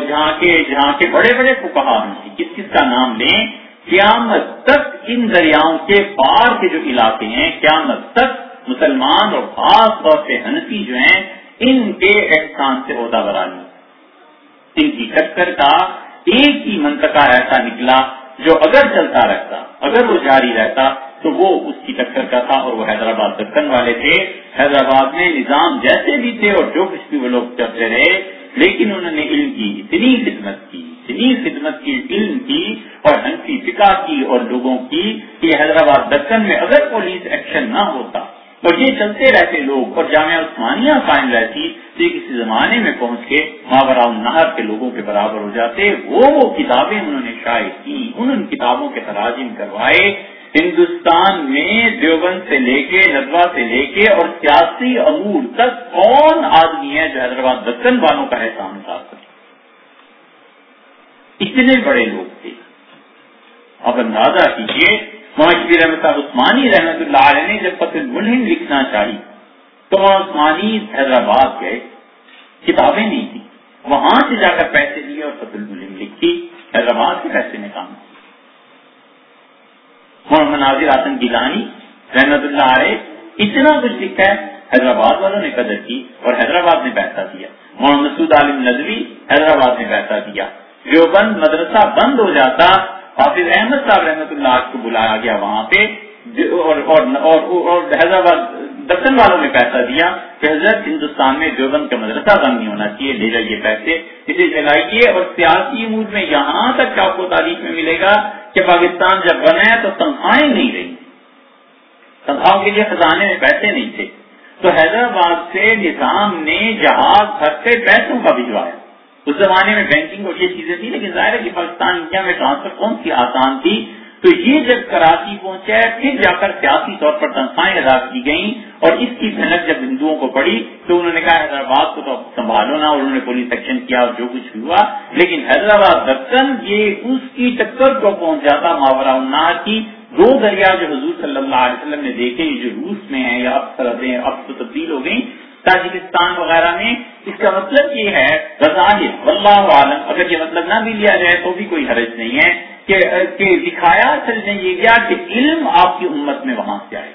جہاں کے جہاں کے بڑے بڑے فکہ کس کس کا نام لیں؟ قیامت تک ان دریاؤں کے پار کے جو علاقے ہیں، قیامت تک مسلمان اور خاص طور سے ہنسی جو ہیں، ان کے احسان سے عہدہ برانی ان کی ٹکر کا ایک ہی منطقہ ایسا نکلا جو اگر چلتا رہتا، اگر وہ جاری رہتا، تو وہ اس کی ٹکر کا تھا اور وہ حیدرآباد دکن والے تھے۔ حیدرآباد میں نظام جیسے بھی تھے اور جو کچھ بھی وہ لوگ چلتے رہے، لیکن انہوں نے علم کی، اتنی خدمت کی، اتنی خدمت کی، علم کی اور ہنسی فکا کی اور لوگوں کی کہ حیدرآباد دکن میں اگر پولیس ایکشن نہ ہوتا اور یہ چلتے رہتے لوگ اور جامعہ عثمانیہ قائم رہتی تو کسی زمانے میں پہنچ کے ماورا نہر کے لوگوں کے برابر ہو جاتے، وہ وہ کتابیں انہوں نے شائع کی، ان ان کتابوں کے تراجم کروائے، ہندوستان میں دیوبند سے لے کے ندوا سے لے کے اور سیاسی امور تک کون آدمی ہے جو حیدرآباد دکن والوں کا احسان اٹھا سکے؟ اتنے بڑے لوگ تھے۔ اب اندازہ کیجیے محشبیر رحمت عثمانی رحمت اللہ علیہ نے جب پتل ملحم لکھنا چاہی، تو وہاں عثمانی حیدرآباد گئے، کتابیں نہیں تھی وہاں سے جا کر پیسے لیے اور پتل ملحم لکھی، حیدرآباد کے پیسے میں کام کیا محمد ناظر آسن گیلانی رحمت اللہ علیہ اتنا کچھ لکھا ہے، حیدرآباد والوں نے قدر کی اور حیدرآباد نے پیسہ دیا۔ محمد مسعود عالم ندوی حیدرآباد نے پیسہ دیا۔ جو بند مدرسہ بند ہو جاتا حافظ احمد صاحب رحمت اللہ کو بلایا گیا وہاں پہ، اور حیدرآباد دکن والوں نے پیسہ دیا کہ حضرت ہندوستان میں دیوبند کا مدرسہ بند نہیں ہونا چاہیے، لے جائیے پیسے، اسے چلائیے اور سیاسی امور میں یہاں تک آپ کو تاریخ میں ملے گا کہ پاکستان جب بنا ہے تو تنخواہیں نہیں رہی۔ تنخواہوں کے لیے خزانے میں پیسے نہیں تھے۔ تو حیدرآباد سے نظام نے جہاز بھر سے پیسوں کا بھجوایا۔ اس زمانے میں بینکنگ اور یہ چیزیں تھی لیکن ظاہر ہے کہ پاکستان انڈیا میں ٹرانسفر کون سی آسان تھی؟ تو یہ جب کراچی پہنچا پھر جا کر سیاسی طور پر تنخواہیں ادا کی گئیں اور اس کی محنت جب ہندوؤں کو پڑی، تو انہوں نے کہا حیدرآباد کو تو سنبھالو نا اور انہوں نے پولیس ایکشن کیا اور جو کچھ بھی ہوا۔ لیکن حیدرآباد دکن یہ اس کی ٹکر کو پہنچ جاتا ماورا النار کی۔ دو دریا جو حضور صلی اللہ علیہ وسلم نے دیکھے جو روس میں ہیں یا اب سرحدیں اب تو تبدیل ہو گئی تاجکستان وغیرہ میں۔ اس کا مطلب یہ ہے غزالیہ اللہ عالم اگر یہ مطلب نہ بھی لیا جائے تو بھی کوئی حرج نہیں ہے کہ دکھایا اصل نے یہ کیا کہ علم آپ کی امت میں وہاں سے آئے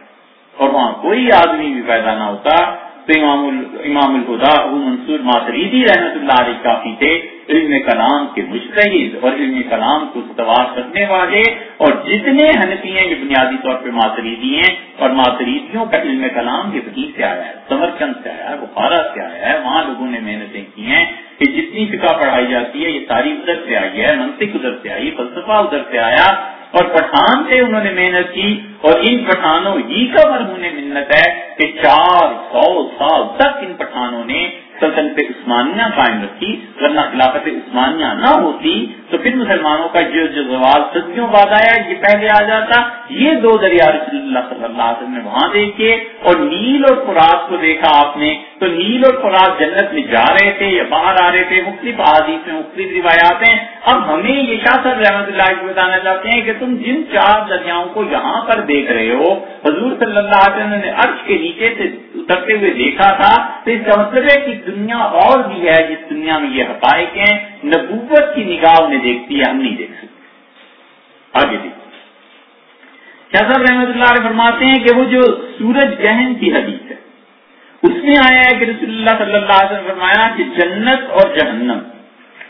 اور وہاں کوئی آدمی بھی پیدا نہ ہوتا۔ تو امام امام الخدا ابو منصور ماتریدی رحمت اللہ علیہ کافی تھے، علم کلام کے مشتحد اور علم کلام کو استوار کرنے والے اور جتنے حنفی ہیں، یہ بنیادی طور پہ ماتریدی ہیں اور ماتریدیوں کا علم کلام یہ وہیں سے آیا ہے سمرکند سے آیا ہے، بخارا سے آیا ہے، وہاں لوگوں نے محنتیں کی ہیں کہ جتنی فقہ پڑھائی جاتی ہے، یہ ساری ادھر سے آئی ہے، منطق ادھر سے آئی، فلسفہ ادھر سے آیا اور پٹھان سے انہوں نے محنت کی اور ان پٹھانوں ہی کا مرہون منت ہے کہ چار سو سال تک ان پٹھانوں نے سلطنت عثمانیہ قائم رکھی، ورنہ خلافت عثمانیہ نہ ہوتی تو پھر مسلمانوں کا جو جو زوال صدیوں بعد آیا یہ پہلے آ جاتا۔ یہ دو دریا رسول اللہ صلی اللہ علیہ وسلم نے وہاں دیکھے اور نیل اور فرات کو دیکھا آپ نے۔ تو نیل اور فرات جنت میں جا رہے تھے یا باہر آ رہے تھے، مختلف حادیث میں مختلف روایات ہیں۔ اب ہمیں یہ شاہ صاحب رحمۃ اللہ کو بتانا چاہتے ہیں کہ تم جن چار دریاؤں کو یہاں پر دیکھ رہے ہو، حضور صلی اللہ علیہ وسلم نے عرش کے نیچے سے اترتے ہوئے دیکھا تھا۔ تو اس کا مطلب ہے کہ دنیا اور بھی ہے، جس دنیا میں یہ حقائق ہیں۔ نبوت کی نگاہ انہیں دیکھتی ہے، ہم نہیں دیکھ سکتے۔ آگے دیکھتے شاہ صاحب رحمۃ اللہ علیہ فرماتے ہیں کہ وہ جو سورج گہن کی حدیث ہے، اس میں آیا ہے کہ رسول اللہ صلی اللہ علیہ وسلم فرمایا کہ جنت اور جہنم،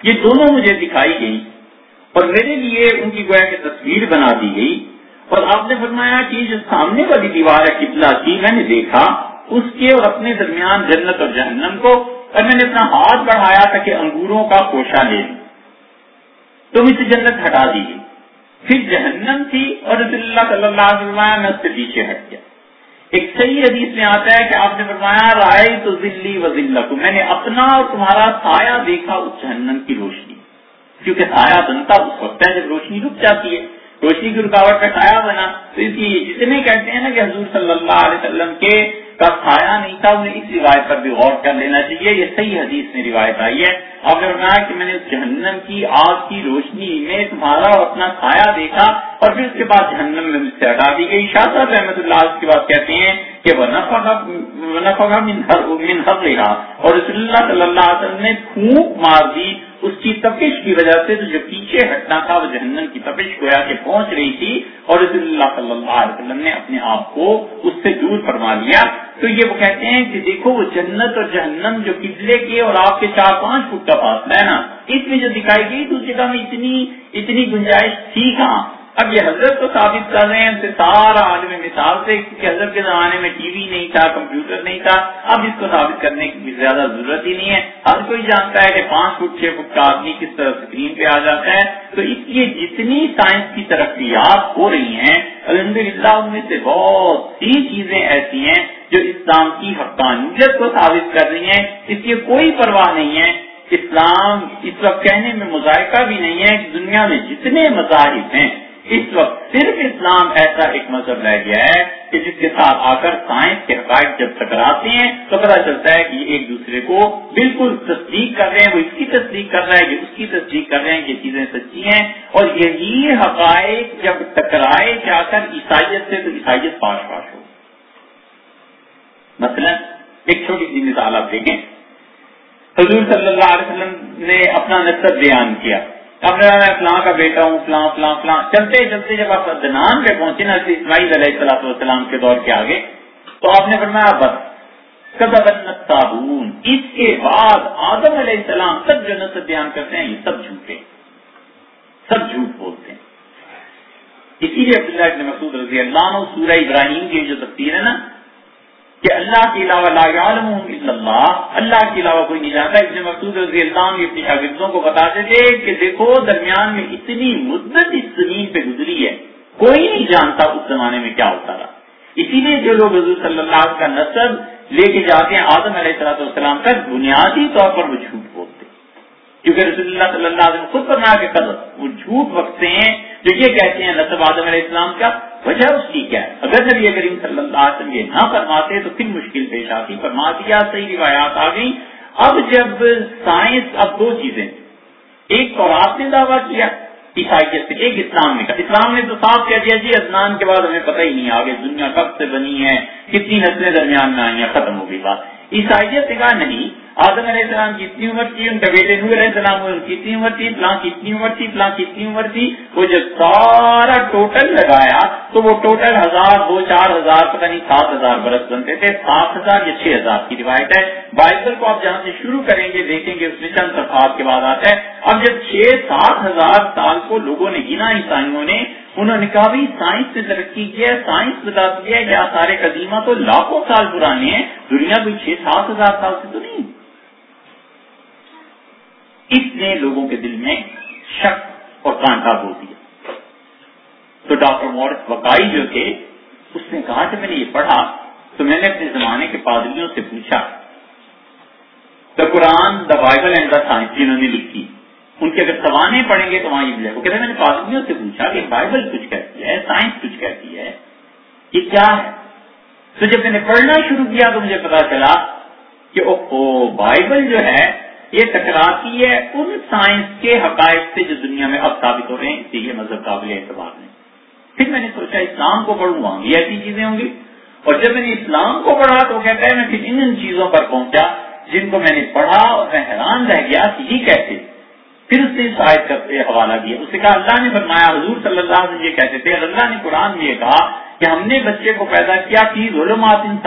یہ دونوں مجھے دکھائی گئی اور میرے لیے ان کی گویا کی تصویر بنا دی گئی۔ اور آپ نے فرمایا کہ جو سامنے والی دیوار ہے، قبلہ کی، میں نے دیکھا، اس کے اور اپنے درمیان جنت اور جہنم کو اور میں نے اپنا ہاتھ بڑھایا تھا کہ انگوروں کا کوشا لے لوں۔ تو مجھے جنت ہٹا دی گئی پھر جہنم تھی اور رسول اللہ صلی اللہ علیہ وسلم میں اس سے پیچھے ہٹ گیا۔ ایک صحیح حدیث میں آتا ہے کہ آپ نے فرمایا رائے تو ذلی و ذلہ کو میں نے اپنا اور تمہارا سایہ دیکھا اس جہنم کی روشنی۔ کیونکہ سایہ بنتا اس وقت ہے جب روشنی رک جاتی ہے۔ روشنی کی رکاوٹ کا سایہ بنا۔ تو اس لیے جتنے کہتے ہیں نا کہ حضور صلی اللہ علیہ وسلم کے کا سایہ نہیں تھا، انہیں اس روایت پر بھی غور کر لینا چاہیے۔ یہ صحیح حدیث میں روایت آئی ہے۔ آپ نے بتایا کہ میں نے جہنم کی آگ کی روشنی میں تمہارا اپنا سایہ دیکھا اور پھر اس کے بعد جہنم میں مجھ سے ہٹا دی گئی۔ شاہ صاحب رحمۃ اللہ کی بات کہتے ہیں کہ وہ نفا منحب رہا اور رسول اللہ صلی اللہ علیہ وسلم نے پھونک مار دی۔ اس کی تپش کی وجہ سے جو پیچھے ہٹنا تھا وہ جہنم کی تپش گویا کہ پہنچ رہی تھی اور رسول اللہ صلی اللہ علیہ وسلم نے اپنے آپ کو اس سے دور فرما لیا تو یہ وہ کہتے ہیں کہ دیکھو وہ جنت اور جہنم جو قبلے کے اور آپ کے چار پانچ فٹ کا فاصلہ ہے نا۔ اس میں جو دکھائی گئی تو اس جگہ میں اتنی اتنی گنجائش تھی کہاں؟ اب یہ حضرت کو ثابت کر رہے ہیں سارا عالم مثال سے کہ حضرت کے زمانے میں ٹی وی نہیں تھا، کمپیوٹر نہیں تھا۔ اب اس کو ثابت کرنے کی زیادہ ضرورت ہی نہیں ہے۔ ہر کوئی جانتا ہے کہ پانچ فٹ چھ فٹ کا آدمی کس طرح اسکرین پہ آ جاتا ہے۔ تو اس لیے جتنی سائنس کی ترقیات ہو رہی ہیں الحمد للہ ان میں سے بہت سی چیزیں ایسی ہیں جو اسلام کی حقانیت کو ثابت کر رہی ہیں۔ اس کی کوئی پرواہ نہیں ہے۔ اسلام اس وقت کہنے میں مذائقہ بھی نہیں ہے کہ دنیا میں جتنے مذاہب ہیں اس وقت صرف اسلام ایسا ایک مذہب رہ گیا ہے کہ جس کے ساتھ آ کر سائنس کے حقائق جب ٹکراتے ہیں تو پتا چلتا ہے کہ ایک دوسرے کو بالکل تصدیق کر رہے ہیں، وہ اس کی تصدیق کر رہا ہے کہ اس کی تصدیق کر رہے ہیں یہ چیزیں سچی ہیں اور یہی حقائق جب ٹکرائے جا کر عیسائیت سے تو عیسائیت پاش پاش ہو۔ مثلا ایک چھوٹی سی مثال آپ دیکھیں۔ حضور صلی اللہ علیہ وسلم نے اپنا نصب بیان کیا۔ اب میں فلاں کا بیٹا ہوں، فلاں فلاں فلاں۔ چلتے چلتے جب آپ دنان پہ پہنچے نا، اسماعیل علیہ السلاۃ والسلام کے دور کے آگے، تو آپ نے فرمایا، بس صابون اس کے بعد آدم علیہ السلام سب جو نصب بیان کرتے ہیں، یہ سب جھوٹے سب جھوٹ بولتے ہیں۔ اسی لیے عبداللہ ابن مسعود رضی اللہ عنہ سورہ ابراہیم کی جو تفسیر ہے نا کہ اللہ کے علاوہ لا عالم اللہ اللہ کے علاوہ کوئی نہیں جانتا ابن مسعود رضی اللہ عنہ اپنی شاگردوں کو بتاتے تھے کہ دیکھو درمیان میں اتنی مدت اس زمین پہ گزری ہے، کوئی نہیں جانتا اس زمانے میں کیا ہوتا رہا اسی لیے جو لوگ حضور صلی اللہ علیہ کا نصب لے کے جاتے ہیں، آدم علیہ السلاۃ والسلام تک بنیادی طور پر وہ جھوٹ بولتے کیونکہ رسول اللہ صلی اللہ علیہ وسلم خود فرما کے قدر، وہ جھوٹ بکتے ہیں۔ جو یہ کہتے ہیں نصب آدم علیہ السلام کا وجہ اس کی کیا ہے؟ اگر نبی کریم صلی اللہ علیہ وسلم یہ نہ فرماتے تو پھر مشکل پیش آتی۔ فرما دیا صحیح روایات آ گئی اب جب سائنس، اب دو چیزیں۔ ایک تو آپ نے دعویٰ کیا عیسائیت سے، ایک اسلام نے کہا۔ اسلام نے تو صاف کہہ دیا جی ادنان کے بعد ہمیں پتہ ہی نہیں آگے دنیا کب سے بنی ہے، کتنی نسلیں درمیان میں آئی ہیں، ختم ہو گئی بات۔ عیسائیت نے کہا نہیں آدم علیہ السلام کی اتنی عمر تھی، ان کا بیٹے نور علیہ السلام کی اتنی عمر تھی، فلاں کی اتنی عمر تھی، فلاں کی اتنی عمر تھی، وہ جب سارا ٹوٹل لگایا تو وہ ٹوٹل ہزار، دو چار ہزار، پتہ نہیں سات ہزار برس بنتے تھے، سات ہزار یا چھ ہزار کی روایت ہے۔ بائبل کو آپ جہاں سے شروع کریں گے، دیکھیں گے، اس میں چند صفحات کے بعد آتا ہے۔ اب جب چھ سات ہزار سال کو لوگوں نے گنا، عیسائیوں نے، انہوں نے کہا بھائی سائنس نے ترقی کیا ہے، سائنس بتاتی ہے کہ سارے قدیمہ تو لاکھوں سال پرانے ہیں، دنیا کوئی چھ، سات ہزار سال سے تو نہیں۔ اس نے لوگوں کے دل میں شک اور کانٹا بو دیا۔ تو ڈاکٹر مورس وکائی جو تھے، اس نے کہا کہ میں نے یہ پڑھا تو میں نے اپنے زمانے کے پادریوں سے پوچھا۔ The Quran the Bible and the science جنہوں نے لکھی، ان کے اگر سوانے پڑیں گے تو وہاں یہ ملے۔ وہ کہتے ہیں، میں نے پادمیوں سے پوچھا کہ بائبل کچھ کہتی ہے سائنس کچھ کہتی ہے، یہ کیا ہے؟ تو جب میں نے پڑھنا شروع کیا تو مجھے پتا چلا کہ او بائبل جو ہے یہ ٹکراتی ہے ان سائنس کے حقائق سے جو دنیا میں اب ثابت ہو رہے ہیں اسی لیے مذہب قابل اعتبار نہیں۔ پھر میں نے سوچا، اسلام کو پڑھوں گا، یہ ایسی چیزیں ہوں گی۔ اور جب میں نے اسلام کو پڑھا تو کہتا ہے، میں پھر ان ان چیزوں پر پہنچا جن کو میں نے پڑھا اور میں حیران رہ گیا کہ یہ کیسے۔ پھر اس نے شاید کرتے حوالہ دیا۔ اس سے کہا، اللہ نے فرمایا، حضور صلی اللہ علیہ وسلم یہ کہتے تھے، اللہ نے قرآن میں یہ کہا کہ ہم نے بچے کو پیدا کیا کہ ظلمات ان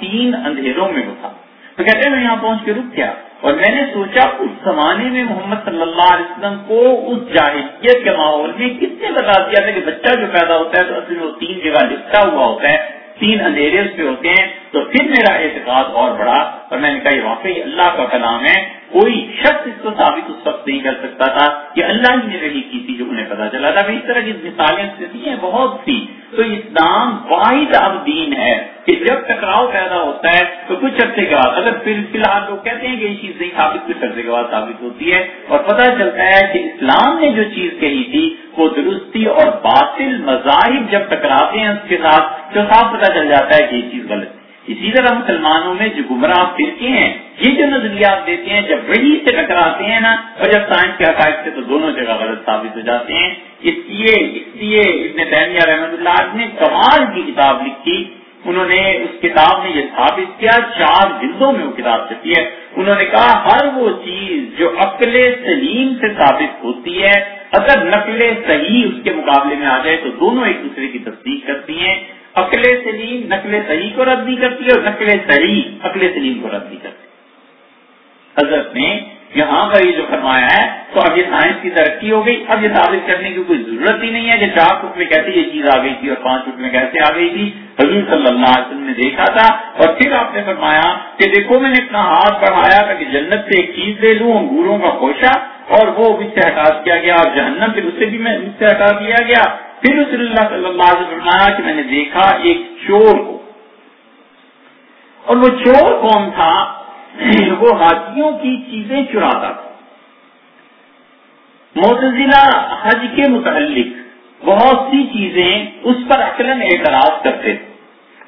تین اندھیروں میں وہ تھا تو کہتے ہیں، میں یہاں پہنچ کے رک گیا۔ اور میں نے سوچا اس زمانے میں محمد صلی اللہ علیہ وسلم کو اس جاہلیت کے ماحول میں کس نے بتا دیا تھا کہ بچہ جو پیدا ہوتا ہے تو اصل میں وہ تین جگہ لکھتا ہوا ہوتا ہے، تین اندھیرے اس پہ ہوتے ہیں۔ تو پھر میرا اعتقاد اور بڑا اور میں نے کہا یہ واقعی اللہ کا کلام ہے۔ کوئی شخص اس کو ثابت اس وقت نہیں کر سکتا تھا کہ اللہ ہی نے رہی کی تھی جو انہیں پتا چلا تھا۔ اس طرح کی مثالیں ہیں، بہت سی۔ تو اسلام واحد اب دین ہے کہ جب ٹکراؤ پیدا ہوتا ہے تو کچھ عرصے کے بعد، اگر فی الحال لوگ کہتے ہیں کہ یہ چیز نہیں، ثابت کچھ عرصے کے بعد ثابت ہوتی ہے اور پتہ چلتا ہے کہ اسلام نے جو چیز کہی تھی، وہ درستی اور باطل مذاہب جب ٹکراتے ہیں اس کے ساتھ، تو صاف پتہ چل جاتا ہے کہ یہ چیز غلط اسی طرح مسلمانوں میں جو گمراہ فرقے ہیں، یہ جو نظریات دیتے ہیں، جب وہی سے ٹکراتے ہیں نا، اور جب سائنس کے حقائق سے تو دونوں جگہ غلط ثابت ہو جاتے ہیں۔ اس لیے اس لیے ابن تعمیر رحمۃ اللہ نے کمال کی کتاب لکھی۔ انہوں نے اس کتاب میں یہ ثابت کیا، چار جلدوں میں وہ کتاب چکی ہے۔ انہوں نے کہا، ہر وہ چیز جو عقل سلیم سے ثابت ہوتی ہے، اگر نقل صحیح اس کے مقابلے میں آ جائے تو دونوں ایک دوسرے کی تصدیق کرتی ہیں۔ عقل سلیم، نقل صحیح کو رد نہیں کرتی اور نقل صحیح عقل سلیم کو رد نہیں کرتی۔ حضرت نے یہاں پر یہ جو فرمایا ہے، تو اب یہ سائنس کی ترقی ہو گئی۔ اب یہ ثابت کرنے کی کوئی ضرورت ہی نہیں ہے کہ چار فٹ میں کیسے یہ چیز آ گئی تھی اور پانچ فٹ میں کیسے آ گئی تھی۔ حضور صلی اللہ علیہ وسلم نے دیکھا تھا اور پھر آپ نے فرمایا کہ دیکھو میں نے اپنا ہاتھ بڑھایا تھا کہ جنت سے ایک چیز لے لوں، انگوروں کا خوشہ اور وہ بھی سے ہٹا کیا گیا اور جہنم پھر اسے بھی میں سے ہٹا دیا گیا۔ پھر رسول اللہ صلی اللہ علیہ وسلم فرمایا کہ میں نے دیکھا ایک چور کو۔ اور وہ چور کون تھا؟ وہ ہاتھیوں کی چیزیں چراتا تھا۔ موتزلہ حج کے متعلق بہت سی چیزیں اس پر عقل اعتراض کرتے تھے۔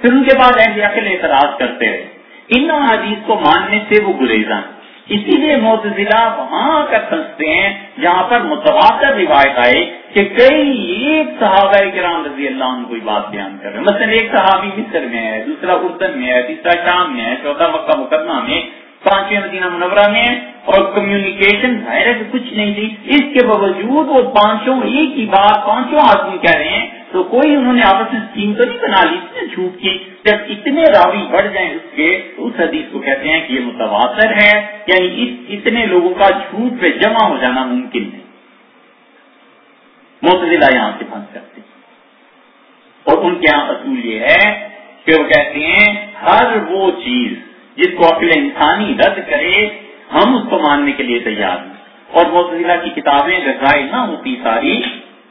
پھر ان کے بعد اہل عقل اعتراض کرتے رہے۔ ان حدیث کو ماننے سے وہ گریزاں اسی لیے موتزلہ وہاں کر سکتے ہیں جہاں پر متواتر روایت آئے کہ کئی ایک صحابہ کرام رضی اللہ عنہ کوئی بات بیان کر رہے ہیں۔ مثلا ایک صحابی مصر میں ہے، دوسرا اردن میں ہے، تیسرا شام میں ہے، چوتھا مکہ مقدمہ میں پانچویں مدینہ منورہ میں اور کمیونیکیشن ظاہر ہے کچھ نہیں تھی۔ اس کے باوجود وہ پانچوں ایک ہی بات، پانچوں آدمی کہہ رہے ہیں تو کوئی انہوں نے آپس میں اسکیم تو نہیں بنا لی اس نے جھوٹ کی۔ جب اتنے راوی بڑھ جائیں اس کے اس حدیث کو کہتے ہیں کہ یہ متواتر ہے یعنی اس، اتنے لوگوں کا جھوٹ پہ جمع ہو جانا ممکن ہے۔ موتلا یہاں سے پھنس کرتے اور ان کے یہاں اصول یہ ہے کہ وہ کہتے ہیں، ہر وہ چیز جس کو عقل انسانی رد کرے، ہم اس کو ماننے کے لیے تیار ہیں۔ اور موتلا کی کتابیں اگر نہ ہوتی ساری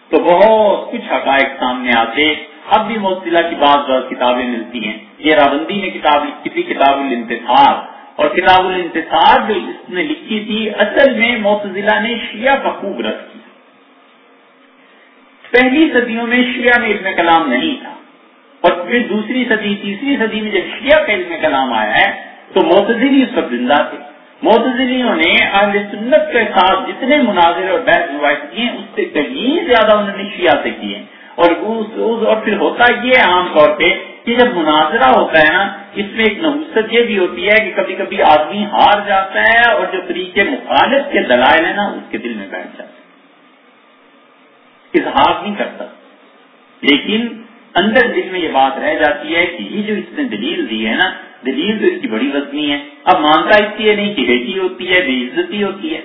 تو بہت کچھ حقائق سامنے آتے اب بھی موتلا کی بعض بعض کتابیں ملتی ہیں۔ یہ رابندی نے کتاب لکھی تھی کتاب الانتصار اور کتاب الانتصار جو اس نے لکھی تھی، اصل میں موتزلہ نے شیعہ کا خوب رد کیا۔ پہلی صدیوں میں شیعہ میں علم کلام نہیں تھا۔ اور پھر دوسری صدی، تیسری صدی میں جب شیعہ کا علم کلام آیا ہے، تو موتزلی اس وقت زندہ تھے۔ موتزلیوں نے اہل سنت کے ساتھ جتنے مناظر اور بحث روایت کیے اس سے کہیں زیادہ انہوں نے شیعہ سے کیے اور اور پھر ہوتا یہ عام طور پہ کہ جب مناظرہ ہوتا ہے نا، اس میں ایک نحوست یہ بھی ہوتی ہے کہ کبھی کبھی آدمی ہار جاتا ہے اور جو طریقے مخالف کے دلائل ہیں نا، اس کے دل میں بیٹھ جاتا ہے۔ اظہار نہیں کرتا۔ لیکن اندر دل میں یہ بات رہ جاتی ہے کہ یہ جو اس نے دلیل دی ہے نا دلیل تو اس کی بڑی وزنی ہے۔ اب مانتا اس لیے نہیں کہ بیٹی ہوتی ہے، بے عزتی ہوتی ہے۔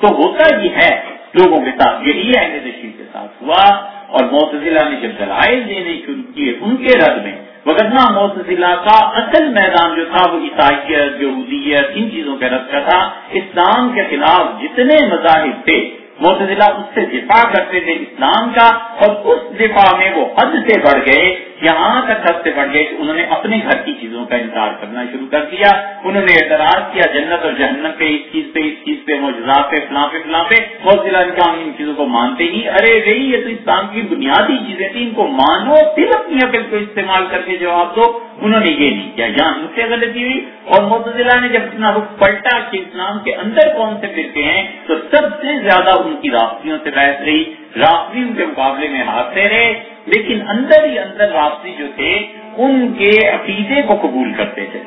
تو ہوتا یہ ہے، لوگوں کے ساتھ، یہی ہے تشریف کے ساتھ۔ ہوا اور موتزلہ نے جب دلائل دینے شروع کیے ان کے رد میں وغیرہ موتزلہ کا اصل میدان جو تھا، وہ عیسائیت، یہودیت، ان چیزوں کے رد کا تھا۔ اسلام کے خلاف جتنے مذاہب تھے موتزلہ اس سے دفاع کرتے تھے اسلام کا اور اس دفاع میں وہ حد سے بڑھ گئے۔ یہاں تک حد سے بڑھ گئے کہ انہوں نے اپنے گھر کی چیزوں کا انکار کرنا شروع کر دیا۔ انہوں نے اعتراض کیا جنت اور جہنم پہ، اس چیز پہ، اس چیز پہ موجودات پہ، فلاں پہ فلاں پہ۔ بہت ضلع ہم ان چیزوں کو مانتے ہی ارے گئی یہ تو اسلام کی بنیادی چیزیں تھیں، ان کو مانو پھر اپنی عقل کو استعمال کر کے جواب دو۔ انہوں نے یہ نہیں کیا۔ یہاں ان سے غلطی ہوئی اور متضلہ نے جب اپنا رخ پلٹا کہ اسلام کے اندر کون سے فرقے ہیں، تو سب سے زیادہ ان کی راستیوں سے بحث رہی۔ راستی ان کے مقابلے میں ہاتھے رہے لیکن اندر ہی اندر راستی جو تھے، ان کے عقیدے کو قبول کرتے تھے۔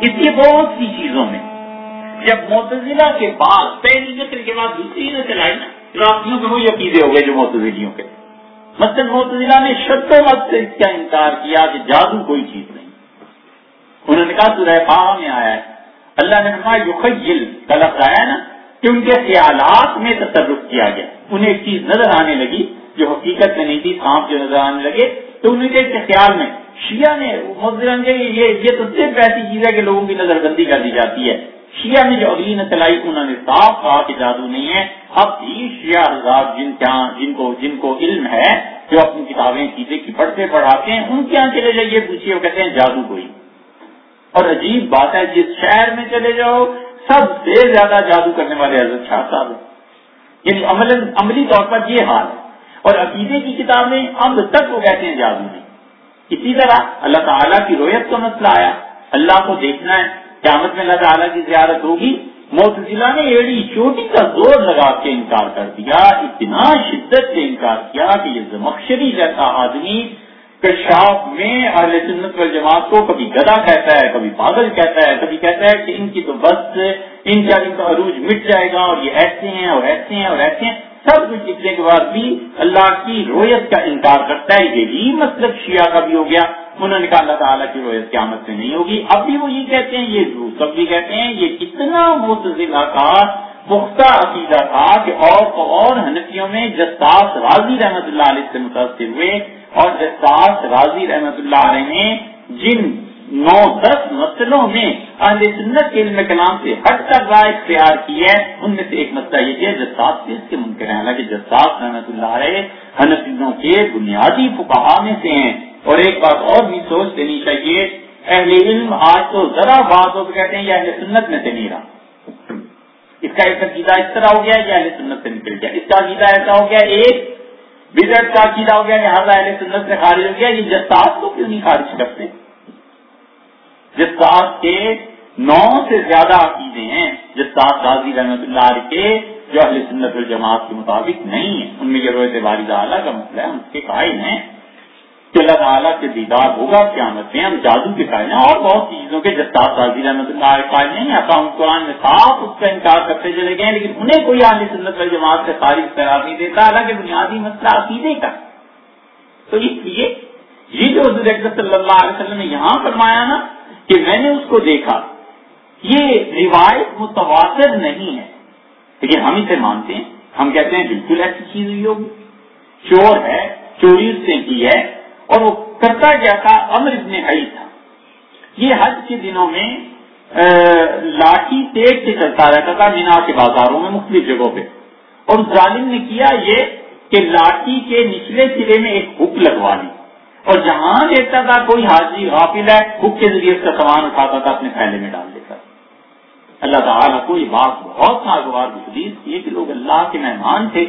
اس لیے بہت سی چیزوں میں، جب متضلہ کے بعد، پہلی نسل کے بعد دوسری نسل آئی نا راسیوں کے وہی عقیدے ہو گئے جو متضلیوں کے۔ مثلاً متضلہ نے شرط و مت سے اس کا انکار کیا کہ جادو کوئی چیز نہیں۔ انہوں نے کہا سورہ پاہ میں آیا ہے، اللہ نے فرمایا، یخیل، کا لفظ آیا نا کہ ان کے خیالات میں تصرف کیا گیا۔ انہیں ایک چیز نظر آنے لگی، جو حقیقت میں نہیں تھی سانپ جو نظر آنے لگے، تو انہیں کے خیال میں شیعہ نے یہ تو صرف ایسی چیز ہے کہ لوگوں کی نظر بندی کر دی جاتی ہے۔ شیعہ نے جو اگلی نسل آئی انہوں نے صاف کہا کہ جادو نہیں ہے، اب بھی شیعہ حضرات جن کے ہاں، جن کو جن کو علم ہے، جو اپنی کتابیں چیزیں کی پڑھتے پڑھاتے ہیں، ان کے یہاں چلے جائیے، پوچھیے، وہ کہتے ہیں جادو کوئی۔ اور عجیب بات ہے، جس شہر میں چلے جاؤ سب سے زیادہ جادو کرنے والے حضرت شاہ صاحب ہیں۔ یعنی عمل عملی طور پر یہ حال ہے۔ اور عقیدے کی کتابیں اب تک وہ کہتے ہیں جادو نہیں۔ اسی طرح اللہ تعالیٰ کی رویت کا مسئلہ آیا۔ اللہ کو دیکھنا ہے۔ قیامت میں اللہ تعالیٰ کی زیارت ہوگی۔ موتلا نے ایڑی چوٹی کا زور لگا کے انکار کر دیا۔ اتنا شدت سے انکار کیا کہ یہ زمخشری جیسا آدمی کشاف میں اہل سنت والجماعت کو کبھی گدا کہتا ہے، کبھی پاگل کہتا ہے، کبھی کہتا ہے کہ ان کی تو بس ان کا ان کا عروج مٹ جائے گا اور یہ ایسے ہیں اور ایسے ہیں اور ایسے ہیں۔ سب کچھ لکھنے کے بعد بھی اللہ کی رویت کا انکار کرتا ہے۔ یہی مطلب شیعہ کا بھی ہو گیا۔ انہوں نے کہا اللہ تعالیٰ کی رویت قیامت میں نہیں ہوگی۔ اب بھی وہ یہ کہتے ہیں، یہ سب بھی کہتے ہیں۔ یہ کتنا متضلہ کا پختہ عقیدہ تھا کہ اور اور حنفیوں میں جساس راضی رحمت اللہ علیہ سے متاثر ہوئے۔ اور جساس راضی رحمت اللہ علیہ نے جن نو دس مسئلوں میں اہل سنت کے علم کلام سے ہٹ کر رائے اختیار کی ہے، ان میں سے ایک مسئلہ یہ کہ جساس کے اس کے ممکن ہے حالانکہ جساس رحمت اللہ علیہ حنفیوں کے بنیادی فقہا میں سے ہیں۔ اور ایک بات اور بھی سوچ دینی چاہیے، اہل علم آج تو ذرا بات ہو تو کہتے ہیں یہ اہل سنت میں سے نہیں رہا۔ اس کا ایک عقیدہ اس طرح ہو گیا یا اہل سنت سے نکل گیا۔ اس کا عقیدہ ایسا ہو گیا، ایک بزٹ کا عقیدہ ہو گیا لہٰذا اہل سنت سے خارج ہو گیا، یہ جساس کو کیوں نہیں خارج کرتے؟ جستاد کے نو سے زیادہ عقیدے ہیں جس غازی رحمت اللہ علیہ کے، جو اہل سنت الجماعت کے مطابق نہیں ہے ان میں یہ روز باری کا مسئلہ ہے ہم اس کے قائل ہیں۔ کہ اللہ تعالیٰ کے دیدار ہوگا قیامت میں، ہم جادو کے قائل ہیں، اور بہت سی چیزوں کے جسات غازی رحمت اللہ قائل نہیں آتا ہم قرآن میں صاف اس کا انکار کرتے چلے گئے، لیکن انہیں کوئی اہل سنت الجماعت سے خارج قرار نہیں دیتا، حالانکہ بنیادی مسئلہ عقیدے کا۔ تو اس لیے یہ جو حضور صلی اللہ علیہ وسلم نے یہاں فرمایا نا کہ میں نے اس کو دیکھا، یہ روایت متواتر نہیں ہے۔ لیکن ہم اسے مانتے ہیں، ہم کہتے ہیں بالکل ایسی چیز ہوئی ہوگی۔ چور ہے، چوری اس سے کی ہے اور وہ کرتا کیا تھا؟ امر ابن حی تھا۔ یہ حج کے دنوں میں لاٹھی تیز سے چلتا رہتا تھا مینا کے بازاروں میں، مختلف جگہوں پہ۔ اور ظالم نے کیا یہ کہ لاٹھی کے نچلے سرے میں ایک حک لگوا لی اور جہاں دیکھتا تھا کوئی حاضری غافل ہے حک کے ذریعے اس کا سامان اٹھاتا تھا، اپنے پھیلے میں ڈال دیتا۔ اللہ تعالیٰ کو یہ بات بہت ناگوار حدیث کی کہ لوگ اللہ کے مہمان تھے۔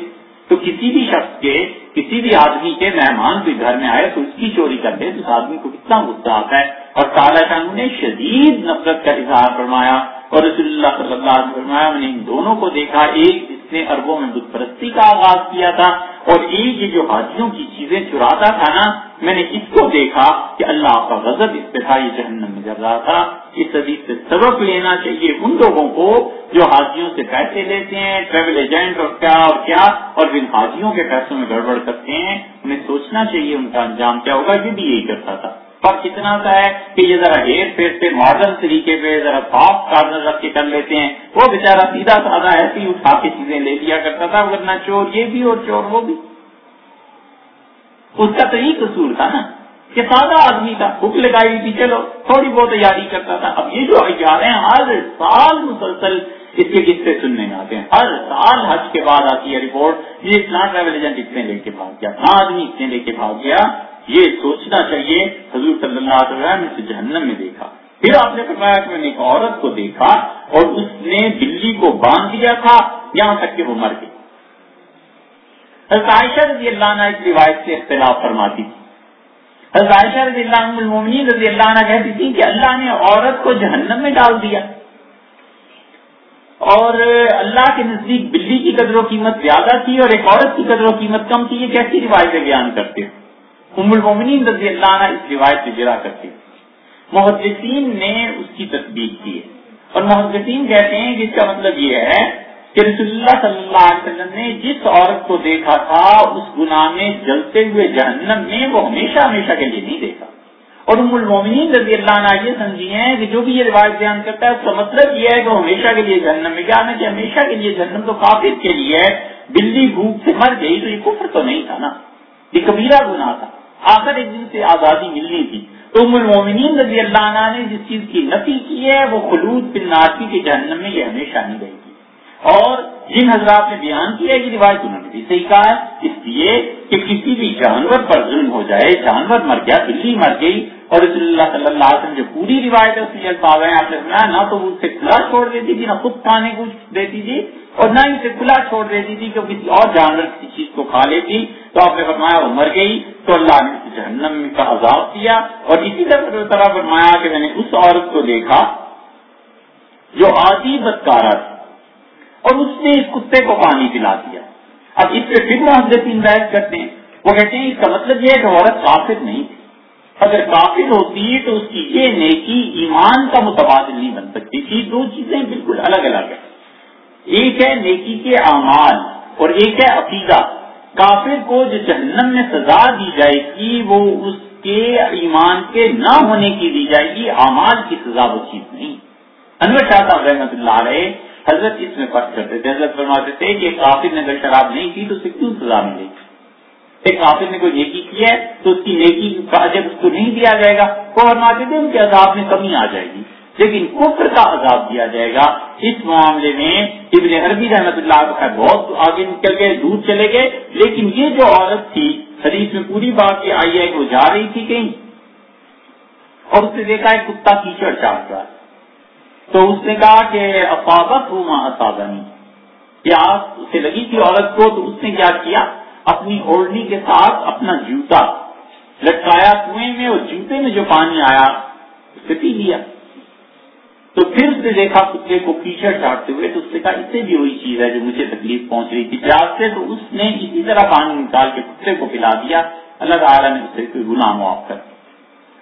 تو کسی بھی شخص کے کسی بھی آدمی کے مہمان کے گھر میں آئے تو اس کی چوری کر دے تو اس آدمی کو کتنا غصہ آتا ہے۔ اور کالا شاہ نے شدید نفرت کا اظہار فرمایا اور رسول اللہ صلی اللہ علیہ فرمایا، میں نے ان دونوں کو دیکھا، ایک جس نے اربوں میں بت پرستی کا آغاز کیا تھا اور ایک یہ جو حاجیوں کی چیزیں چراتا تھا نا، میں نے اس کو دیکھا کہ اللہ کا غضب اس پہ تھا، یہ جہنم میں جل رہا تھا۔ اس حدیث سے سبق لینا چاہیے ان لوگوں کو جو حاجیوں سے پیسے لیتے ہیں ٹریول ایجنٹ اور کیا اور کیا، اور جن حاجیوں کے پیسوں میں گڑبڑ کرتے ہیں، انہیں سوچنا چاہیے ان کا انجام کیا ہوگا، یہ بھی یہی کرتا تھا۔ فرق اتنا سا ہے کہ یہ ذرا ہیر پھیر سے ماڈرن طریقے پہ ذرا سافٹ کارنر رکھ کے کر لیتے ہیں۔ وہ بےچارا سیدھا سادہ ایسی ہی اٹھا کے چیزیں لے لیا کرتا تھا، ورنہ چور یہ بھی اور چور وہ بھی۔ اس کا تو یہی قصور تھا نا۔ کہ سادہ آدمی تھا بھوک لگائی تھی چلو، تھوڑی بہت تیاری کرتا تھا۔ اب یہ جو جا رہے ہیں، ہر سال مسلسل اس کے قصے سننے میں آتے ہیں۔ ہر سال حج کے بعد آتی ہے رپورٹ، یہ اتنا ٹریول ایجنٹ اتنے لے کے بھاگ گیا، اتنا آدمی اتنے لے کے بھاگ گیا۔ یہ سوچنا چاہیے، حضور صلی اللہ علیہ وسلم نے جہنم میں دیکھا۔ پھر آپ نے فرمایا کہ میں نے ایک عورت کو دیکھا اور اس نے بلی کو باندھ دیا تھا، یہاں تک کہ وہ مر گئی۔ حضرت عائشہ رضی اللہ عنہ اس روایت سے اختلاف فرماتی تھی۔ حضرت عائشہ رضی اللہ عنہ رضی اللہ عنہ کہتی تھی کہ اللہ نے عورت کو جہنم میں ڈال دیا۔ اور اللہ کے نزدیک بلی کی قدر و قیمت زیادہ تھی اور ایک عورت کی قدر و قیمت کم تھی، یہ کیسی روایتیں بیان کرتے ام المومنین رضی اللہ عنہ اس روایت سے جرا کرتے محدثین نے اس کی تصدیق کی ہے۔ اور محدثین کہتے ہیں کہ اس کا مطلب یہ ہے کہ رسول اللہ صلی اللہ علیہ وسلم نے جس عورت کو دیکھا تھا، اس گناہ میں جلتے ہوئے جہنم میں وہ ہمیشہ ہمیشہ کے لیے نہیں دیکھا۔ اور ام المومنین رضی اللہ عنہ یہ سمجھی ہیں کہ جو بھی یہ روایت بیان کرتا ہے، اس کا مطلب یہ ہے کہ ہمیشہ کے لیے جہنم میں کیا ہے کہ ہمیشہ کے لیے جہنم تو کافر کے لیے ہے۔ بلی بھوک سے مر گئی تو یہ کفر تو نہیں تھا نا۔ یہ کبیرہ گناہ تھا۔ آخر ایک دن سے آزادی ملنی تھی۔ تو ام المومنین رضی اللہ عنہ نے جس چیز کی نفی کی ہے، وہ خلوط بن ناسی کے جہنم میں یہ ہمیشہ نہیں گئی۔ اور جن حضرات نے بیان کیا یہ روایت انہوں نے بھی صحیح کہا ہے، اس لیے کہ کسی بھی جانور پر ظلم ہو جائے، جانور مر گیا، بلی مر گئی، اور رسول اللہ صلی اللہ علیہ وسلم جو پوری روایت ہے، اس میں الفاظ ہیں، آپ نے سنا، نہ تو وہ اسے کھلا چھوڑ دیتی تھی، نہ خود کھانے کو دیتی تھی، اور نہ ہی اسے کھلا چھوڑ دیتی تھی کہ کسی اور جانور کسی چیز کو کھا لیتی۔ تو آپ نے فرمایا وہ مر گئی، تو اللہ نے جہنم کا عذاب کیا اور اسی طرح فرمایا کہ میں نے اس عورت کو دیکھا، جو آدھی بدکارا تھی۔ اور اس نے اس کتے کو پانی پلا دیا۔ اب اس پہ پھر محدثین بحث کرتے ہیں، وہ کہتے ہیں، اس کا مطلب یہ ہے کہ عورت کافر نہیں تھی۔ اگر کافر ہوتی تو اس کی یہ نیکی ایمان کا متبادل نہیں بن سکتی۔ تھی دو چیزیں بالکل الگ الگ ہیں۔ ایک ہے نیکی کے اعمال اور ایک ہے عقیدہ۔ کافر کو جو جہنم میں سزا دی جائے گی، وہ اس کے ایمان کے نہ ہونے کی دی جائے گی، اعمال کی سزا وہ چیز نہیں۔ انور شاہ صاحب رحمت اللہ علیہ حضرت اس میں فرق کرتے تھے۔ حضرت فرماتے تھے کہ کافر نے اگر شراب نہیں کی تو اسے کیوں سزا ملے؟ گی ایک کافر نے کوئی نیکی کی ہے تو اس کی نیکی کا جب اس کو نہیں دیا جائے گا۔ وہ فرماتے تھے ان کے عذاب میں کمی آ جائے گی، لیکن کفر کا عذاب دیا جائے گا۔ اس معاملے میں ابن عربی رحمت اللہ کا بہت آگے نکل گئے، دور چلے گئے۔ لیکن یہ جو عورت تھی، حدیث میں پوری بات یہ آئی ہے کہ وہ جا رہی تھی کہیں اور اس نے دیکھا ہے کتا کیچڑ چاٹ رہا ہے تو اس نے کہا کہ افاظت ہوں ماں یا اسے لگی تھی عورت کو، تو اس نے کیا کیا؟ اپنی اوڑھنی کے ساتھ اپنا جوتا لٹکایا کنویں میں اور جوتے میں جو پانی آیا اسے پی لیا۔ تو پھر اس نے دیکھا کتے کو کیچڑ چاٹتے ہوئے، تو اس نے کہا اسے بھی وہی چیز ہے جو مجھے تکلیف پہنچ رہی تھی۔ پیاز سے تو اس نے اسی طرح پانی نکال کے کتے کو پلا دیا۔ اللہ تعالیٰ نے اسے کوئی گناہ معاف کر دیا۔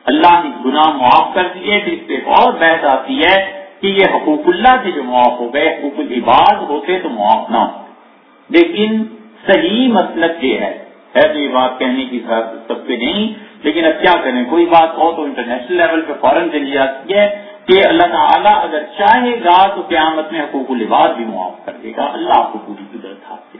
اللہ نے گناہ معاف کر دیے، پھر اس پہ ایک اور بحث آتی ہے۔ کہ یہ حقوق اللہ سے جو معاف ہو گئے، حقوق العباد ہوتے تو معاف نہ ہو۔ لیکن صحیح مسلک یہ ہے۔ ہے تو یہ بات کہنے کی سب پہ نہیں، لیکن اب کیا کریں؟ کوئی بات ہو تو انٹرنیشنل لیول پہ فوراً چلی جاتی ہے کہ اللہ تعالیٰ اگر چاہے گا تو قیامت میں حقوق العباد بھی معاف کر دے گا۔ اللہ آپ کو پوری قدرت ہاتھ دے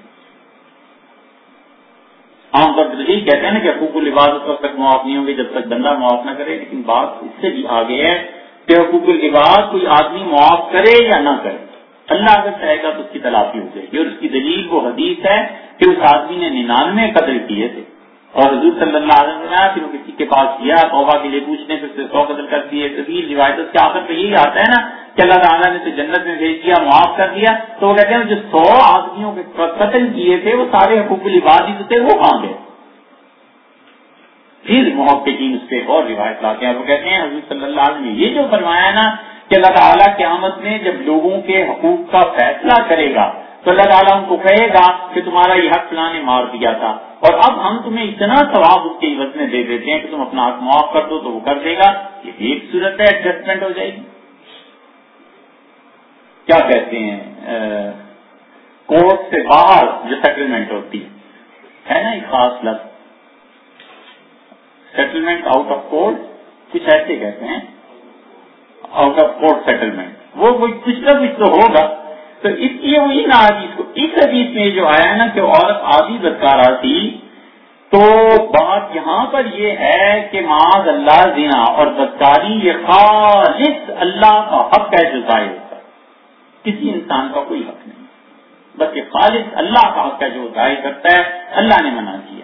عام طور پر یہی کہتے ہیں نا کہ حقوق العباد اس وقت تک معاف نہیں ہوں گے جب تک بندہ معاف نہ کرے، لیکن بات اس سے بھی آگے ہے۔ کہ حقوق العباد کوئی آدمی معاف کرے یا نہ کرے۔ اللہ اگر چاہے گا تو اس کی تلافی ہو جائے گی اور اس کی دلیل وہ حدیث ہے کہ اس آدمی نے ننانوے قتل کیے تھے۔ اور حضور صلی اللہ علیہ وسلم پھر وہ کسی کے پاس کیا توبہ کے لیے پوچھنے پھر سے سو قتل کر دیے۔ طویل روایت کے آخر پہ یہی آتا ہے نا کہ اللہ تعالیٰ نے جنت میں بھیج دیا، معاف کر دیا۔ تو وہ کہتے ہیں جو سو آدمیوں کے قتل کیے تھے، وہ سارے حقوق العباد ہی تھے، وہ کہاں گئے؟ پھر محبتین اس پہ اور روایت لاتے ہیں۔ وہ کہتے ہیں، حضور صلی اللہ علیہ وسلم یہ جو فرمایا نا کہ اللہ تعالیٰ قیامت میں جب لوگوں کے حقوق کا فیصلہ کرے گا، تو اللہ تعالیٰ ان کو کہے گا کہ تمہارا یہ حق فلاں نے مار دیا تھا۔ اور اب ہم تمہیں اتنا ثواب اس کے عوض میں دے دیتے ہیں کہ تم اپنا حق معاف کر دو تو وہ کر دے گا۔ یہ ایک صورت ہے ایڈجسٹمنٹ ہو جائے گی۔ کیا کہتے ہیں؟ کورٹ سے باہر جو سیٹلمنٹ ہوتی ہے نا ایک خاص لفظ۔ سیٹلمنٹ آؤٹ آف کورٹ کچھ ایسے کہتے ہیں آؤٹ آف کورٹ سیٹلمنٹ وہ کچھ نہ کچھ تو ہوگا۔ تو اس لیے وہی نا حدیث کو، اس حدیث میں جو آیا نا کہ عورت آدھی بدکارا تھی تو بات یہاں پر یہ ہے کہ معاذ اللہ زنا اور بدکاری یہ خالص اللہ کا حق ہے جو ظاہر ہوتا ہے۔ کسی انسان کا کوئی حق نہیں بس یہ خالص اللہ کا حق ہے جو ضائع کرتا ہے، اللہ نے منع کیا۔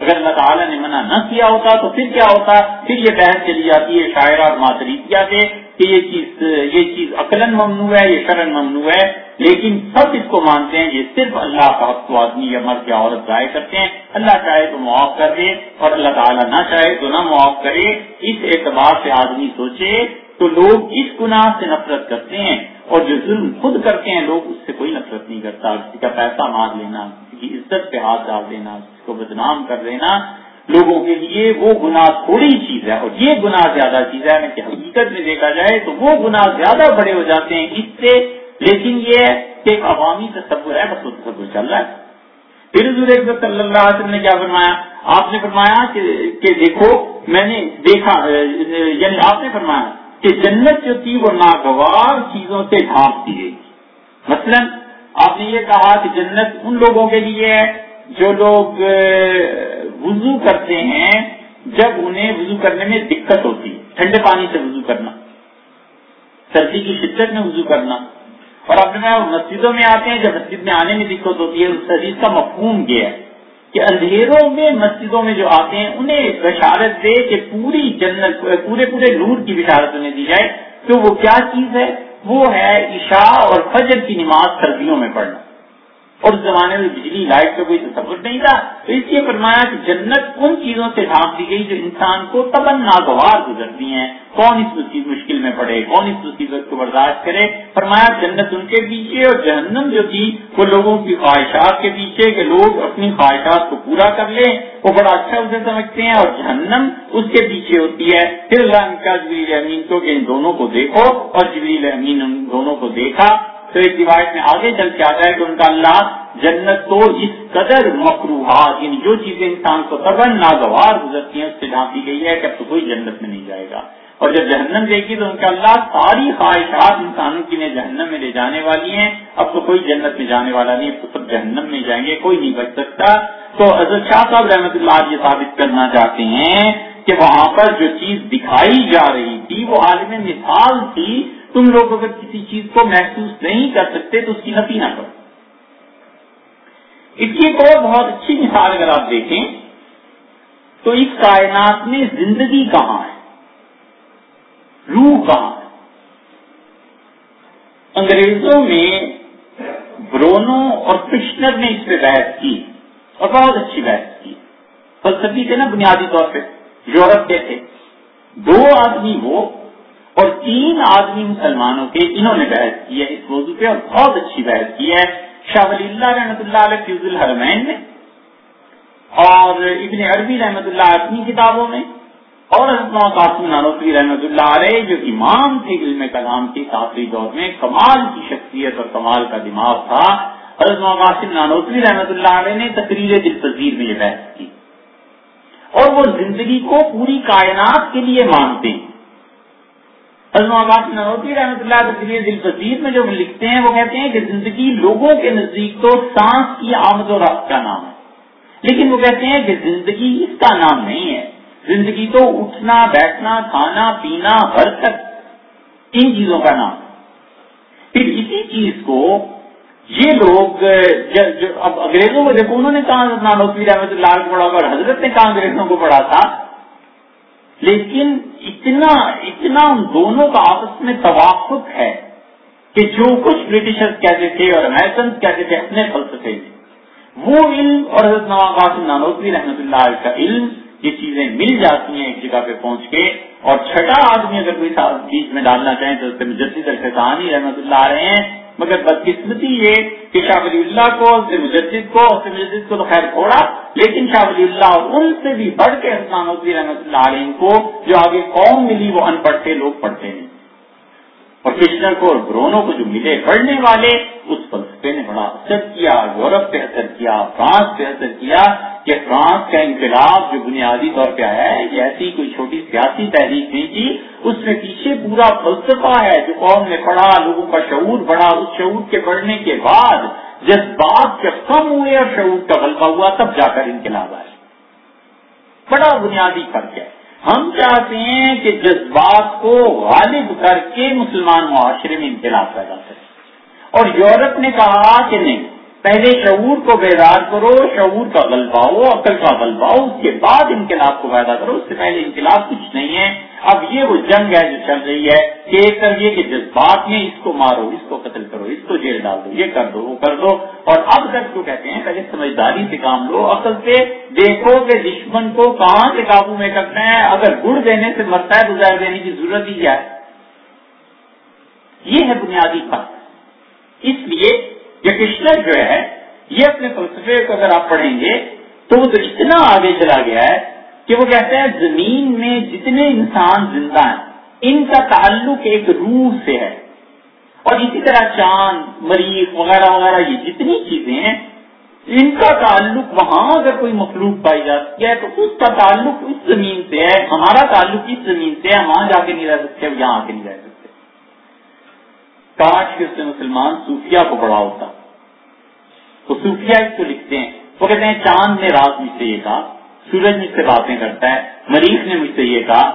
اگر اللہ تعالیٰ نے منع نہ کیا ہوتا تو پھر کیا ہوتا؟ پھر یہ بحث چلی جاتی ہے شاعرہ اور ماتریتیا سے کہ یہ چیز یہ چیز عقلاً ممنوع ہے، یہ شرن ممنوع ہے، لیکن سب اس کو مانتے ہیں یہ صرف اللہ کا حق تو آدمی یا مرد یا عورت ضائع کرتے ہیں۔ اللہ چاہے تو معاف کر دے اور اللہ تعالیٰ نہ چاہے تو نہ معاف کرے۔ اس اعتبار سے آدمی سوچے تو لوگ اس گناہ سے نفرت کرتے ہیں اور جو ظلم خود کرتے ہیں لوگ اس سے کوئی نفرت نہیں کرتا، کسی کا پیسہ مار لینا۔ کی عزت پہ ہاتھ ڈال دینا کسی کو بدنام کر دینا، لوگوں کے لیے وہ گناہ تھوڑی چیز ہے، اور یہ گناہ زیادہ چیز ہے یعنی کہ حقیقت میں دیکھا جائے تو وہ گناہ زیادہ بڑے ہو جاتے ہیں اس سے، لیکن یہ کہ ایک عوامی تصور ہے، بس تصور چل رہا ہے۔ پھر حضور صلی اللہ علیہ وسلم نے کیا فرمایا؟ آپ نے فرمایا کہ دیکھو، میں نے دیکھا یعنی آپ نے فرمایا کہ جنت جو تھی وہ ناگوار چیزوں سے ڈھانپ دی گئی۔ مثلا آپ نے یہ کہا کہ جنت ان لوگوں کے لیے ہے جو لوگ وضو کرتے ہیں جب انہیں وضو کرنے میں دقت ہوتی ہے ٹھنڈے پانی سے وضو کرنا، سردی کی شدت میں وضو کرنا۔ اور اپنے مسجدوں میں آتے ہیں، جب مسجد میں آنے میں دقت ہوتی ہے، اس حدیث کا مفہوم یہ ہے کہ اندھیروں میں مسجدوں میں جو آتے ہیں، انہیں بشارت دے کہ پوری جنت، پورے پورے نور کی بشارت انہیں دی جائے۔ تو وہ کیا چیز ہے؟ وہ ہے عشاء اور فجر کی نماز سردیوں میں پڑھنا۔ اور اس زمانے میں بجلی لائٹ کا کوئی تصور نہیں تھا، تو اس لیے فرمایا کہ جنت ان چیزوں سے ڈھانپ دی گئی جو انسان کو تبن ناگوار گزرتی ہیں؟ کون اس مصیبت مشکل میں پڑے؟ کون اس مصیبت کو برداشت کرے؟ فرمایا جنت ان کے پیچھے اور جہنم جو تھی، وہ لوگوں کی خواہشات کے پیچھے کہ لوگ اپنی خواہشات کو پورا کر لیں، وہ بڑا اچھا اسے سمجھتے ہیں اور جہنم اس کے پیچھے ہوتی ہے۔ پھر اللہ کا جبریل امین کو کہ ان دونوں کو دیکھو، اور جبریل امین ان دونوں کو دیکھا۔ تو ایک روایت میں آگے چل کے آتا ہے کہ ان کا اللہ جنت تو اس قدر مقروحات یعنی جو چیزیں انسان کو تبن ناگوار گزرتی ہیں، اس سے ڈھانپی گئی ہے کہ اب تو کوئی جنت میں نہیں جائے گا۔ اور جب جہنم دے گی تو ان کا اللہ ساری خواہشات انسانوں کی جہنم میں لے جانے والی ہیں۔ اب تو کوئی جنت میں جانے والا نہیں، اب تو سب جہنم میں جائیں گے، کوئی نہیں بچ سکتا۔ تو حضرت شاہ صاحب رحمۃ اللہ یہ ثابت کرنا چاہتے ہیں کہ وہاں پر جو چیز دکھائی جا رہی تھی، وہ عالم مثال تھی۔ تم لوگ اگر کسی چیز کو محسوس نہیں کر سکتے تو اس کی نفی نہ کرو۔ اس کی ایک اور بہت اچھی مثال اگر آپ دیکھیں، تو اس کائنات میں زندگی کہاں ہے؟ روح کہاں ہے؟ انگریزوں میں برونو اور کرشنر نے اس پہ بحث کی اور بہت اچھی بحث کی۔ فلسفی تھے نا بنیادی طور پہ، یورپ کے تھے۔ دو آدمی وہ اور تین آدمی مسلمانوں کے انہوں نے بحث کی ہے اس موضوع پہ اور بہت اچھی بحث کی ہے۔ شاہ ولی اللہ رحمۃ اللہ علیہ فیوز الحرمین میں اور ابن عربی رحمۃ اللہ اپنی کتابوں میں اور حضرت قاسم نانوتری رحمۃ اللہ علیہ جو امام تھے علم کلام کی کافی دور میں، کمال کی شخصیت اور کمال کا دماغ تھا۔ حضرت قاسم نانوتری رحمۃ اللہ علیہ نے تقریر دل پذیر میں یہ بحث کی۔ اور وہ زندگی کو پوری کائنات کے لیے مانتے ہیں۔ نوتی رحمۃ اللہ دل پذیر میں جو لکھتے ہیں، وہ کہتے ہیں کہ زندگی لوگوں کے نزدیک تو سانس کی آمد و رفت کا نام ہے۔ لیکن وہ کہتے ہیں کہ زندگی اس کا نام نہیں ہے۔ زندگی تو اٹھنا، بیٹھنا، کھانا، پینا حرکت ان چیزوں کا نام پھر اسی چیز کو یہ لوگ اب انگریزوں کو دیکھو، انہوں نے کہا نانوتری رحمۃ اللہ کو پڑھا، اور حضرت نے کہا انگریزوں کو پڑھا تھا؟ لیکن اتنا اتنا ان دونوں کا آپس میں توافق ہے کہ جو کچھ برٹشر کہتے تھے اور امیرکن کہتے تھے اپنے فلسفے میں، وہ علم اور حضرت نواز نانوتری رحمۃ اللہ علیہ کا علم یہ چیزیں مل جاتی ہیں ایک جگہ پہ پہنچ کے، اور چھٹا آدمی اگر کوئی بیچ میں ڈالنا چاہیں تو اس سے الفسانی رحمۃ اللہ آ رہے ہیں مگر بدقسمتی یہ کہ شاہ ولی اللہ کو مجدد کو مجدد کو تو خیر چھوڑا لیکن شاہ ولی اللہ ان سے بھی بڑھ کے حسنان رحمۃ اللہ علیہ کو جو آگے قوم ملی وہ ان پڑھ لوگ پڑھتے ہیں۔ اور کرشنر کو اور برونوں کو جو ملے پڑھنے والے، اس فلسفے نے بڑا اثر کیا، یورپ پہ اثر کیا، فرانس پہ اثر کیا کہ فرانس کا انقلاب جو بنیادی طور پہ آیا ہے، یہ ایسی کوئی چھوٹی سیاسی تحریک نہیں تھی، اس میں پیچھے پورا فلسفہ ہے، جو قوم نے پڑھا، لوگوں کا شعور بڑھا، اس شعور کے بڑھنے کے بعد جذبات جب کم ہوئے اور شعور کا غلبہ ہوا، تب جا کر انقلاب آئے بڑا بنیادی فرق ہے۔ ہم چاہتے ہیں کہ جذبات کو غالب کر کے مسلمان معاشرے میں انقلاب پیدا کریں۔ اور یورپ نے کہا کہ نہیں، پہلے شعور کو بیدار کرو، شعور کا غلبہ ہو، عقل کا غلبہ ہو، اس کے بعد انقلاب کو پیدا کرو، اس سے پہلے انقلاب کچھ نہیں ہے۔ اب یہ وہ جنگ ہے جو چل رہی ہے کہ ایک طرف یہ کہ جذبات میں اس کو مارو، اس کو قتل کرو، اس کو جیل ڈال دو، یہ کر دو، وہ کر دو۔ اور اب تک تو کہتے ہیں، پہلے سمجھداری سے کام لو عقل سے دیکھو کہ دشمن کو کہاں سے قابو میں کرنا ہے۔ اگر گڑ دینے سے مرتا ہے، تو ظاہر دینے کی ضرورت ہی کیا ہے؟ یہ ہے بنیادی فرق اس لیے یہ کشنر جو ہے، یہ اپنے فلسفے کو اگر آپ پڑھیں گے، تو وہ تو اتنا آگے چلا گیا ہے کہ وہ کہتے ہیں زمین میں جتنے انسان زندہ ہیں، ان کا تعلق ایک روح سے ہے۔ اور اسی طرح چاند مریض وغیرہ وغیرہ، یہ جتنی چیزیں ہیں، ان کا تعلق وہاں اگر کوئی مخلوق پائی جاتی ہے، تو اس کا تعلق اس زمین سے ہے، ہمارا تعلق اس زمین سے ہے وہاں جا کے نہیں رہ سکتے یہاں آ کے نہیں رہ سکتے۔ کاش کے اس سے مسلمان صوفیہ کو بڑا ہوتا۔ تو صوفیہ اس کو لکھتے ہیں، وہ کہتے ہیں، چاند نے رات مجھ سے یہ کہا سورج مجھ سے باتیں کرتا ہے۔ مریخ نے مجھ سے یہ کہا،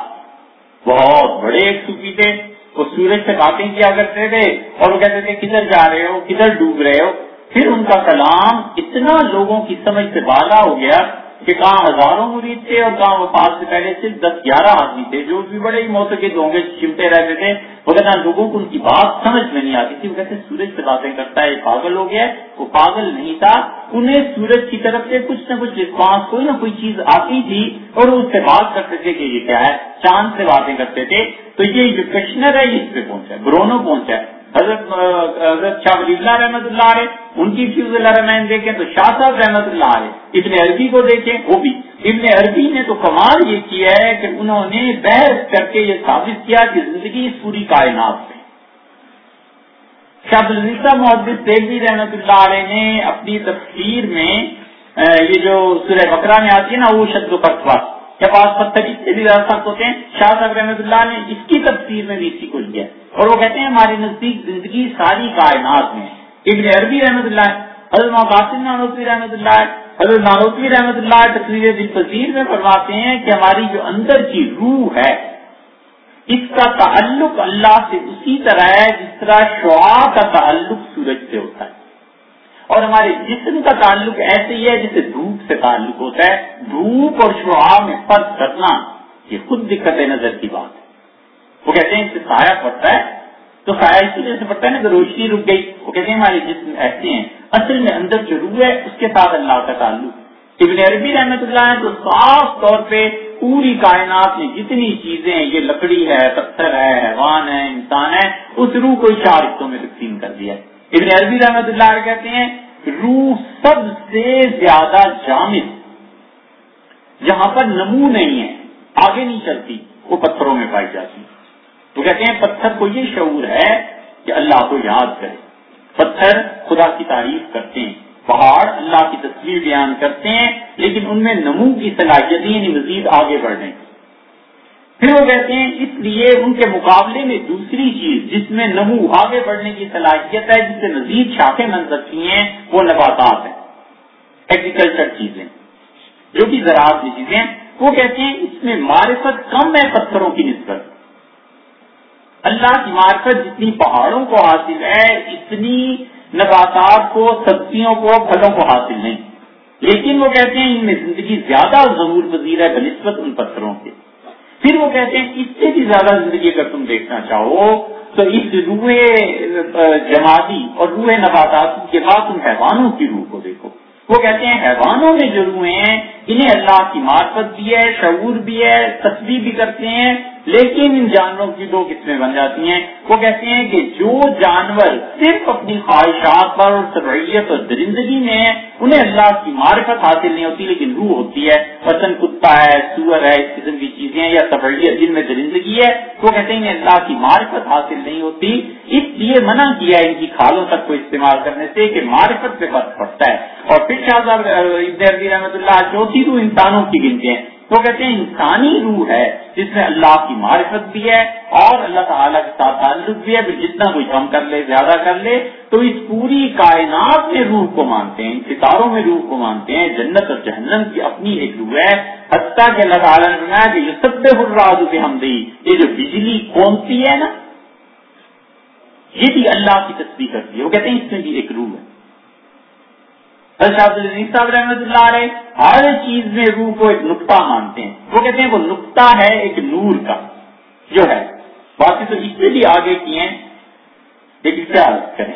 بہت بڑے ایک صوفی تھے۔ وہ سورج سے باتیں کیا کرتے تھے اور وہ کہتے تھے، کدھر جا رہے ہو؟ کدھر ڈوب رہے ہو؟ پھر ان کا کلام اتنا لوگوں کی سمجھ سے بالا ہو گیا کہ کہاں ہزاروں مرید تھے اور کہاں وفات سے پہلے صرف دس گیارہ آدمی تھے جو بھی بڑے ہی موسیقی ہوں گے چمٹے رہتے تھے۔ وہ کہتے لوگوں کو ان کی بات سمجھ میں نہیں آتی تھی۔ وہ کہتے سورج سے باتیں کرتا ہے پاگل ہو گیا وہ پاگل نہیں تھا۔ انہیں سورج کی طرف سے کچھ نہ کچھ رسپانس، کوئی نہ کوئی چیز آتی تھی اور وہ اس سے بات کرتے تھے کہ یہ کیا ہے۔ چاند سے باتیں کرتے تھے۔ تو یہ جو کشنر ہے اس پہ پہنچا برونو پہنچا ہے۔ حضرت حضرت شاہ ولی اللہ رحمۃ اللہ علیہ، ان کی فیوز اللہ رحمین دیکھیں تو شاہ صاحب رحمۃ اللہ علیہ، ابن عربی کو دیکھیں، وہ بھی۔ ابن عربی نے تو کمال یہ کیا ہے کہ انہوں نے بحث کر کے یہ ثابت کیا کہ زندگی اس پوری کائنات میں۔ شاہ الزیسا محدث دیوی رحمۃ اللہ علیہ نے اپنی تفسیر میں یہ جو سورہ بکرا میں آتی ہے نا، وہ شد و پتوا یا پاس پتھر جتنے بھی ہوتے ہیں شاہ صاحب رحمۃ اللہ نے اس کی تفسیر میں بھی اسی کو لیا۔ اور وہ کہتے ہیں ہمارے نزدیک زندگی ساری کائنات میں ابن عربی رحمۃ اللہ حضرت قاسم نانوی رحمۃ اللہ حضرت نانوی رحمۃ اللہ تصویر دل پذیر میں فرماتے ہیں کہ ہماری جو اندر کی روح ہے، اس کا تعلق اللہ سے اسی طرح ہے جس طرح شعا کا تعلق سورج سے ہوتا ہے۔ اور ہمارے جسم کا تعلق ایسے ہی ہے جسے دھوپ سے تعلق ہوتا ہے۔ دھوپ اور شعا میں فرق کرنا یہ خود دقت نظر کی بات ہے۔ وہ کہتے ہیں اس سے سایہ پڑتا ہے۔ تو سایہ اسی وجہ سے پڑتا ہے نا کہ روشنی رک گئی۔ وہ کہتے ہیں ہمارے جسم ایسے ہیں۔ اصل میں اندر جو روح ہے، اس کے ساتھ اللہ کا تعلق۔ ابن عربی رحمت اللہ تو صاف طور پہ پوری کائنات میں جتنی چیزیں، یہ لکڑی ہے، پتھر ہے، حیوان ہے، انسان ہے، اس روح کو چار حصوں میں تقسیم کر دیا۔ ابن عربی رحمت اللہ کہتے ہیں، روح سب سے زیادہ جامد، جہاں پر نمو نہیں ہے، آگے نہیں چلتی، وہ پتھروں میں پائی جاتی۔ تو کہتے ہیں پتھر کو یہ شعور ہے کہ اللہ کو یاد کرے۔ پتھر خدا کی تعریف کرتے ہیں، پہاڑ اللہ کی تصویر بیان کرتے ہیں، لیکن ان میں نمو کی صلاحیت یعنی مزید آگے بڑھنے کی پھر وہ کہتے ہیں، اس لیے ان کے مقابلے میں دوسری چیز جس میں نمو آگے بڑھنے کی صلاحیت ہے جس سے مزید شاخیں بن سکتی ہیں، وہ نباتات ہیں۔ ایگریکلچر چیزیں۔ جو کہ زراعت کی چیزیں وہ کہتے ہیں، اس میں معرفت کم ہے پتھروں کی نسبت۔ اللہ کی معرفت جتنی پہاڑوں کو حاصل ہے، اتنی نباتات کو، سبزیوں کو، پھلوں کو حاصل نہیں لیکن وہ کہتے ہیں ان میں زندگی زیادہ ضرور پذیر ہے، بنسبت ان پتھروں کے۔ پھر وہ کہتے ہیں اس سے بھی زیادہ زندگی اگر تم دیکھنا چاہو، تو اس روح جماعتی اور روح نباتات کے بعد تم حیوانوں کی روح کو دیکھو۔ وہ کہتے ہیں حیوانوں میں جو روحیں ہیں، انہیں اللہ کی معرفت بھی ہے، شعور بھی ہے تصویر بھی کرتے ہیں۔ لیکن ان جانوروں کی دو قسمیں بن جاتی ہیں۔ وہ کہتے ہیں کہ جو جانور صرف اپنی خواہشات پر اور سبعیت اور درندگی میں ہیں، انہیں اللہ کی معرفت حاصل نہیں ہوتی، لیکن روح ہوتی ہے۔ وطن کتا ہے، سور ہے، اس قسم کی چیزیں یا سبعیت جن میں درندگی ہے، وہ کہتے ہیں انہیں اللہ کی معرفت حاصل نہیں ہوتی۔ اس لیے منع کیا ہے ان کی کھالوں تک کو استعمال کرنے سے کہ معرفت پہ فرق پڑتا ہے۔ اور پھر شاہ صاحب رحمۃ اللہ، چوتھی روح انسانوں کی گنتے ہیں وہ کہتے ہیں انسانی روح ہے، جس میں اللہ کی معرفت بھی ہے اور اللہ تعالیٰ کے ساتھ تعلق بھی ہے، پھر جتنا کوئی کم کر لے زیادہ کر لے تو اس پوری کائنات میں روح کو مانتے ہیں ستاروں میں روح کو مانتے ہیں، جنت اور جہنم کی اپنی ایک روح ہے۔ حتیٰ کہ اللہ تعالیٰ نے بنایا کہ یہ سب الراز پہ ہم دی یہ جو بجلی کونسی ہے نا، یہ بھی اللہ کی تصویر کرتی ہے۔ وہ کہتے ہیں اس میں بھی ایک روح ہے۔ صاحب رحمۃ اللہ علیہ، ہر چیز میں روح کو ایک نقطہ مانتے ہیں۔ وہ کہتے ہیں وہ نقطہ ہے ایک نور کا، جو ہے۔ باقی تو اس سے بھی آگے کی ہیں۔ لیکن کیا کریں۔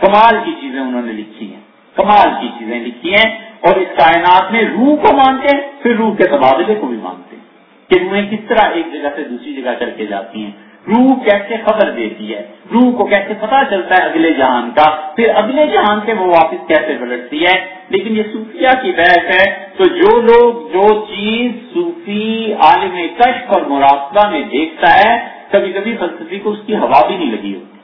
کمال کی چیزیں انہوں نے لکھی ہیں۔ کمال کی چیزیں لکھی ہیں۔ اور اس کائنات میں روح کو مانتے ہیں، پھر روح کے تبادلے کو بھی مانتے ہیں۔ کہ روحیں کس طرح ایک جگہ سے دوسری جگہ چل کے جاتی ہیں۔ روح کیسے خبر دیتی ہے؟ روح کو کیسے پتا چلتا ہے اگلے جہان کا؟ پھر اگلے جہان سے وہ واپس کیسے پلٹتی ہے؟ لیکن یہ صوفیہ کی بحث ہے تو جو لوگ جو چیز صوفی عالم کشف اور مراقبہ میں دیکھتا ہے کبھی کبھی فلسفی کو اس کی ہوا بھی نہیں لگی ہوتی۔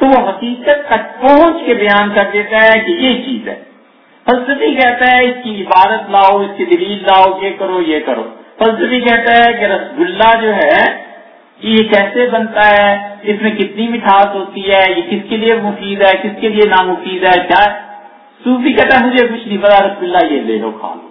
تو وہ حقیقت تک پہنچ کے بیان کر دیتا ہے کہ یہ چیز ہے۔ فلسفی کہتا ہے، اس کی عبادت لاؤ، اس کی دلیل لاؤ، یہ کرو یہ کرو۔ فلسفی کہتا ہے کہ رسگلہ جو ہے یہ کیسے بنتا ہے؟ اس میں کتنی مٹھاس ہوتی ہے؟ یہ کس کے لیے مفید ہے؟ کس کے لیے نامفید ہے؟ کیا صوفی کہتا ہے، مجھے کچھ نہیں پتا رس اللہ، یہ لے لو، کھا لو۔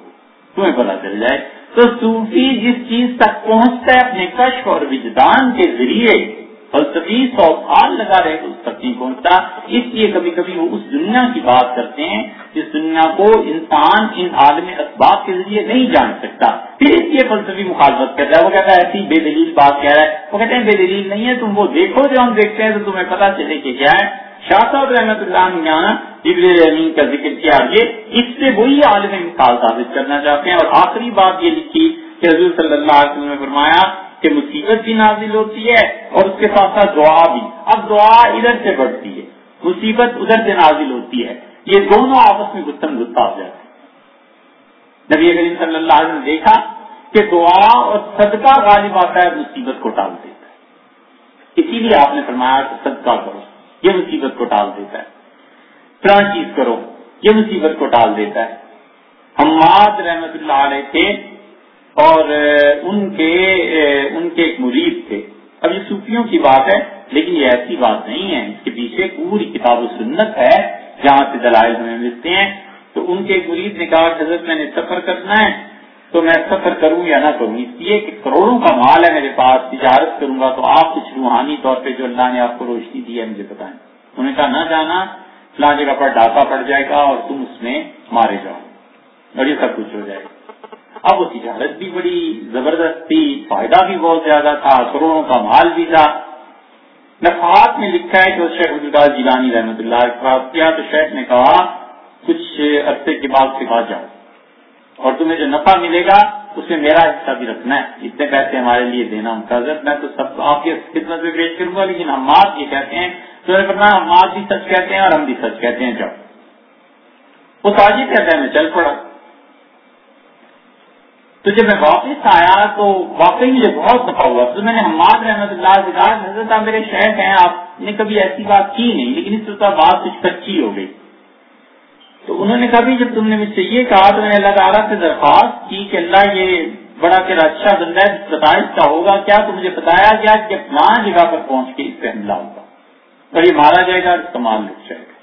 تمہیں پتا چل جائے۔ تو صوفی جس چیز تک پہنچتا ہے، اپنے کشف اور وجدان کے ذریعے فلسفی سو سال لگا رہے تو اس تک نہیں پہنچتا اس لیے کبھی کبھی وہ اس دنیا کی بات کرتے ہیں جس دنیا کو انسان ان عالم اسباب کے ذریعے نہیں جان سکتا۔ پھر اس لیے فلسفی مخالفت کرتا ہے۔ وہ کہتا ہے، ایسی بے دلیل بات کہہ رہا ہے۔ وہ کہتے ہیں، بے دلیل نہیں ہے، تم وہ دیکھو جو ہم دیکھتے ہیں، تو تمہیں پتا چلے کہ کیا ہے۔ شاہ صاحب رحمت اللہ یہاں امین کا ذکر کیا۔ آگے اس سے وہی عالم مثال ثابت کرنا چاہتے ہیں۔ اور آخری بات یہ لکھی کہ حضور صلی اللہ علیہ وسلم نے فرمایا کہ مصیبت بھی نازل ہوتی ہے اور اس کے ساتھ ساتھ دعا بھی۔ اب دعا ادھر سے بڑھتی ہے، مصیبت ادھر سے نازل ہوتی ہے۔ یہ دونوں آپس میں گتم گتا ہو جاتے ہیں نبی کریم صلی اللہ علیہ نے دیکھا کہ دعا اور صدقہ غالب آتا ہے، مصیبت کو ٹال دیتا ہے۔ اسی لیے آپ نے فرمایا کہ صدقہ کرو، یہ مصیبت کو ٹال دیتا ہے۔ پران چیز کرو، یہ مصیبت کو ٹال دیتا ہے۔ حماد رحمت اللہ علیہ تھے اور ان کے ان کے ایک مرید تھے۔ اب یہ صوفیوں کی بات ہے، لیکن یہ ایسی بات نہیں ہے۔ اس کے پیچھے پوری کتاب و سنت ہے، جہاں سے دلائل ہمیں ملتے ہیں۔ تو ان کے ایک مرید نے کہا، حضرت، میں نے سفر کرنا ہے، تو میں سفر کروں یا نہ کروں؟ اس لیے کہ کروڑوں کا مال ہے میرے پاس، تجارت کروں گا تو آپ کچھ روحانی طور پہ جو اللہ نے آپ کو روشنی دی ہے مجھے بتائیں۔ انہوں نے کہا، نہ جانا، فلاں جگہ پر ڈاکہ پڑ جائے گا اور تم اس میں مارے جاؤ اور یہ سب کچھ ہو جائے گا۔ اب وہ تجارت بھی بڑی زبردست تھی فائدہ بھی بہت زیادہ تھا، کروڑوں کا مال بھی تھا۔ نفات میں لکھا ہے کہ شیخ الدال جیلانی رحمت اللہ کیا، تو شیخ نے کہا، کچھ عرصے کے بعد سکھا جاؤ۔ اور تمہیں جو نفع ملے گا اس میں میرا حصہ بھی رکھنا ہے۔ اتنے پیسے ہمارے لیے دینا حضرت میں تو سب آپ کی خدمت میں پیش کروں گا، لیکن ہم یہ کہتے ہیں، تو ہم بھی سچ کہتے ہیں اور ہم بھی سچ کہتے ہیں، جاؤ۔ وہ تاجر کہتے ہیں، میں چل پڑا۔ تو جب میں واپس آیا تو واقعی مجھے بہت دفعہ ہوا۔ تو میں نے حماد رحمت اللہ سے کہا، حضرت آپ میرے شہر ہیں، آپ نے کبھی ایسی بات کی نہیں، لیکن اس وقت بات کچھ کچی ہو گئی۔ تو انہوں نے کبھی جب تم نے مجھ سے یہ کہا تو میں نے اللہ تعالیٰ سے درخواست کی کہ اللہ یہ بڑا تیرا اچھا بندہ ہے ستائش کا ہوگا، کیا تو مجھے بتایا گیا کہ اپنا جگہ پر پہنچ کے اس پہ حملہ ہوگا؟ اور یہ مارا جائے گا اور استعمال لٹ جائے گا۔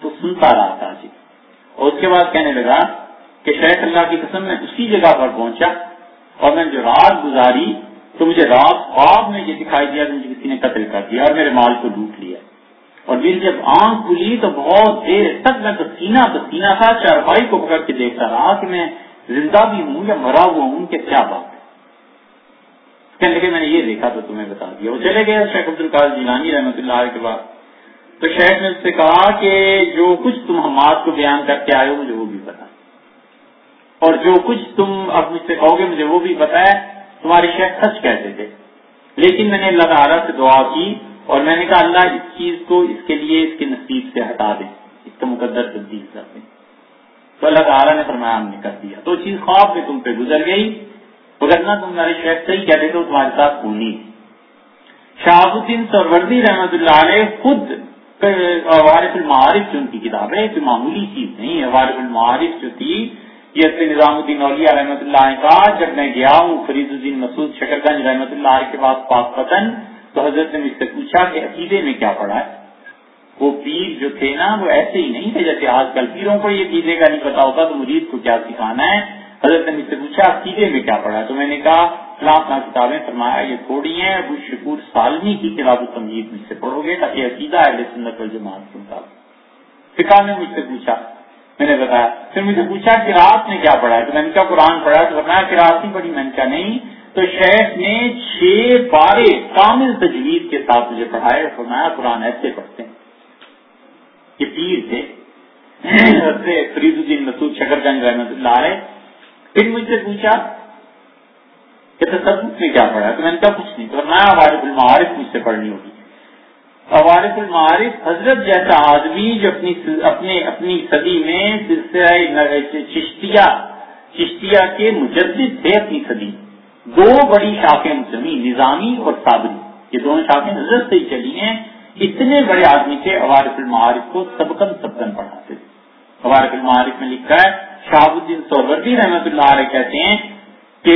تو سنتا رہا تھا جی۔ اور اس کے بعد کہنے لگا کہ شیخ اللہ کی قسم میں اسی جگہ پر پہنچا اور میں جو رات گزاری تو مجھے رات خواب میں یہ دکھائی دیا کہ مجھے کسی نے قتل کر دیا اور میرے مال کو لوٹ لیا۔ اور دن جب آنکھ کھلی تو بہت دیر تک میں پسینہ پسینہ تھا، چارپائی کو پکڑ کے دیکھتا رہا کہ میں زندہ بھی ہوں یا مرا ہوا ہوں، کہ کیا بات ہے۔ کہنے لگے، میں نے یہ دیکھا تو تمہیں بتا دیا۔ وہ چلے گئے شیخ عبد القاد جیلانی رحمۃ اللہ کے بعد۔ تو شیخ نے اس سے کہا کہ جو کچھ تم حماد کو بیان کر کے آئے ہو، مجھے وہ بھی بتا۔ اور جو کچھ تم اب مجھ سے کہو گے، مجھے وہ بھی بتایا تمہاری شیخ سچ کہتے تھے۔ لیکن میں نے اللہ تعالیٰ سے دعا کی اور میں نے کہا، اللہ اس چیز کو اس کے لیے اس کے نصیب سے ہٹا دیں اس کا مقدر تبدیل کر دیں تو اللہ تعالیٰ نے فرمایا، ہم نے کر دیا۔ تو چیز خواب میں تم پہ گزر گئی اگر نہ تمہاری شیخ صحیح کہتے، تو تمہارے ساتھ پونی شہاب الدین سروردی رحمت اللہ علیہ خود وارف المعارف جو ان کی کتاب ہے معمولی چیز نہیں ہے۔ وارف المعارف جو تھی یہ نظام الدین اولیا رحمۃ اللہ نے کہا جب میں گیا ہوں، فرید الدین مسعود شکر گنج رحمۃ اللہ کے پاس پاک پتن تو حضرت نے مجھ سے پوچھا کہ عقیدے میں کیا پڑھا ہے؟ وہ پیر جو تھے نا، وہ ایسے ہی نہیں تھے جیسے آج کل پیروں کو یہ عقیدے کا نہیں پتا ہوتا، تو مرید کو کیا سکھانا ہے؟ حضرت نے مجھ سے پوچھا عقیدے میں کیا پڑھا تو میں نے کہا، فلاں فلاں کتابیں فرمایا، یہ تھوڑی ہیں، ابو شکور سالمی کی کتاب و تمجید مجھ سے پڑھو گے، تاکہ عقیدہ ہے سنت کے مطابق۔ فکا نے مجھ سے پوچھا میں نے بتایا پھر مجھے پوچھا کہ رات نے کیا پڑھا ہے؟ تو میں نے کیا قرآن پڑھا تو فرمایا کہ رات نہیں پڑھی۔ میں نے کہا نہیں۔ تو شیخ نے چھ پارے کامل تجویز کے ساتھ مجھے پڑھائے۔ اور فرمایا قرآن ایسے پڑھتے ہیں۔ یہ پیر تھے۔ فرید الدین مسعود شکر گنج رحمت اللہ ہے پھر مجھ سے پوچھا کہ تصوف میں کیا پڑھا تو میں نے کہا کچھ نہیں۔ تو میں وارف المعارف مجھ سے پڑھنی ہوگی۔ وارف المعارف حضرت جیسا آدمی جو اپنی اپنے، اپنی صدی میں سلسلہ چشتیا چشتیا کے مجدد تھے اپنی صدی۔ دو بڑی شاخیں مسلم نظامی اور صابری۔ یہ دونوں شاخیں حضرت سے ہی چلی ہیں۔ اتنے بڑے آدمی تھے عوارف المعارف کو سبکن سبکن پڑھاتے تھے۔ عوارف المعارف میں لکھا ہے شہاب الدین سوروردی رحمت اللہ علیہ کہتے ہیں کہ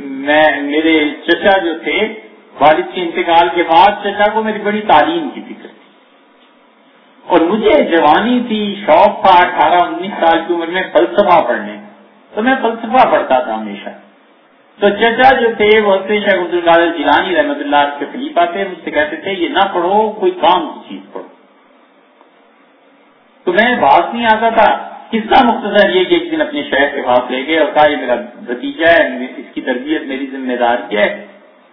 میں، میرے چچا جو تھے والد کے انتقال کے بعد چچا کو میری بڑی تعلیم کی فکر تھی۔ اور مجھے جوانی تھی، شوق تھا اٹھارہ، انیس سال کی عمر میں فلسفہ پڑھنے۔ تو میں فلسفہ پڑھتا تھا ہمیشہ۔ تو چچا جو تھے، وہ شیخ عبد القادر جیلانی رحمت اللہ کے خلیفہ تھے۔ مجھ سے کہتے تھے، یہ نہ پڑھو، کوئی کام کی چیز پڑھو۔ تو میں بات نہیں آتا تھا۔ کس کا مختصر یہ کہ ایک دن اپنے شہر کے پاس لے گئے اور کہا، یہ میرا بھتیجا ہے، اس کی تربیت میری ذمہ داری ہے۔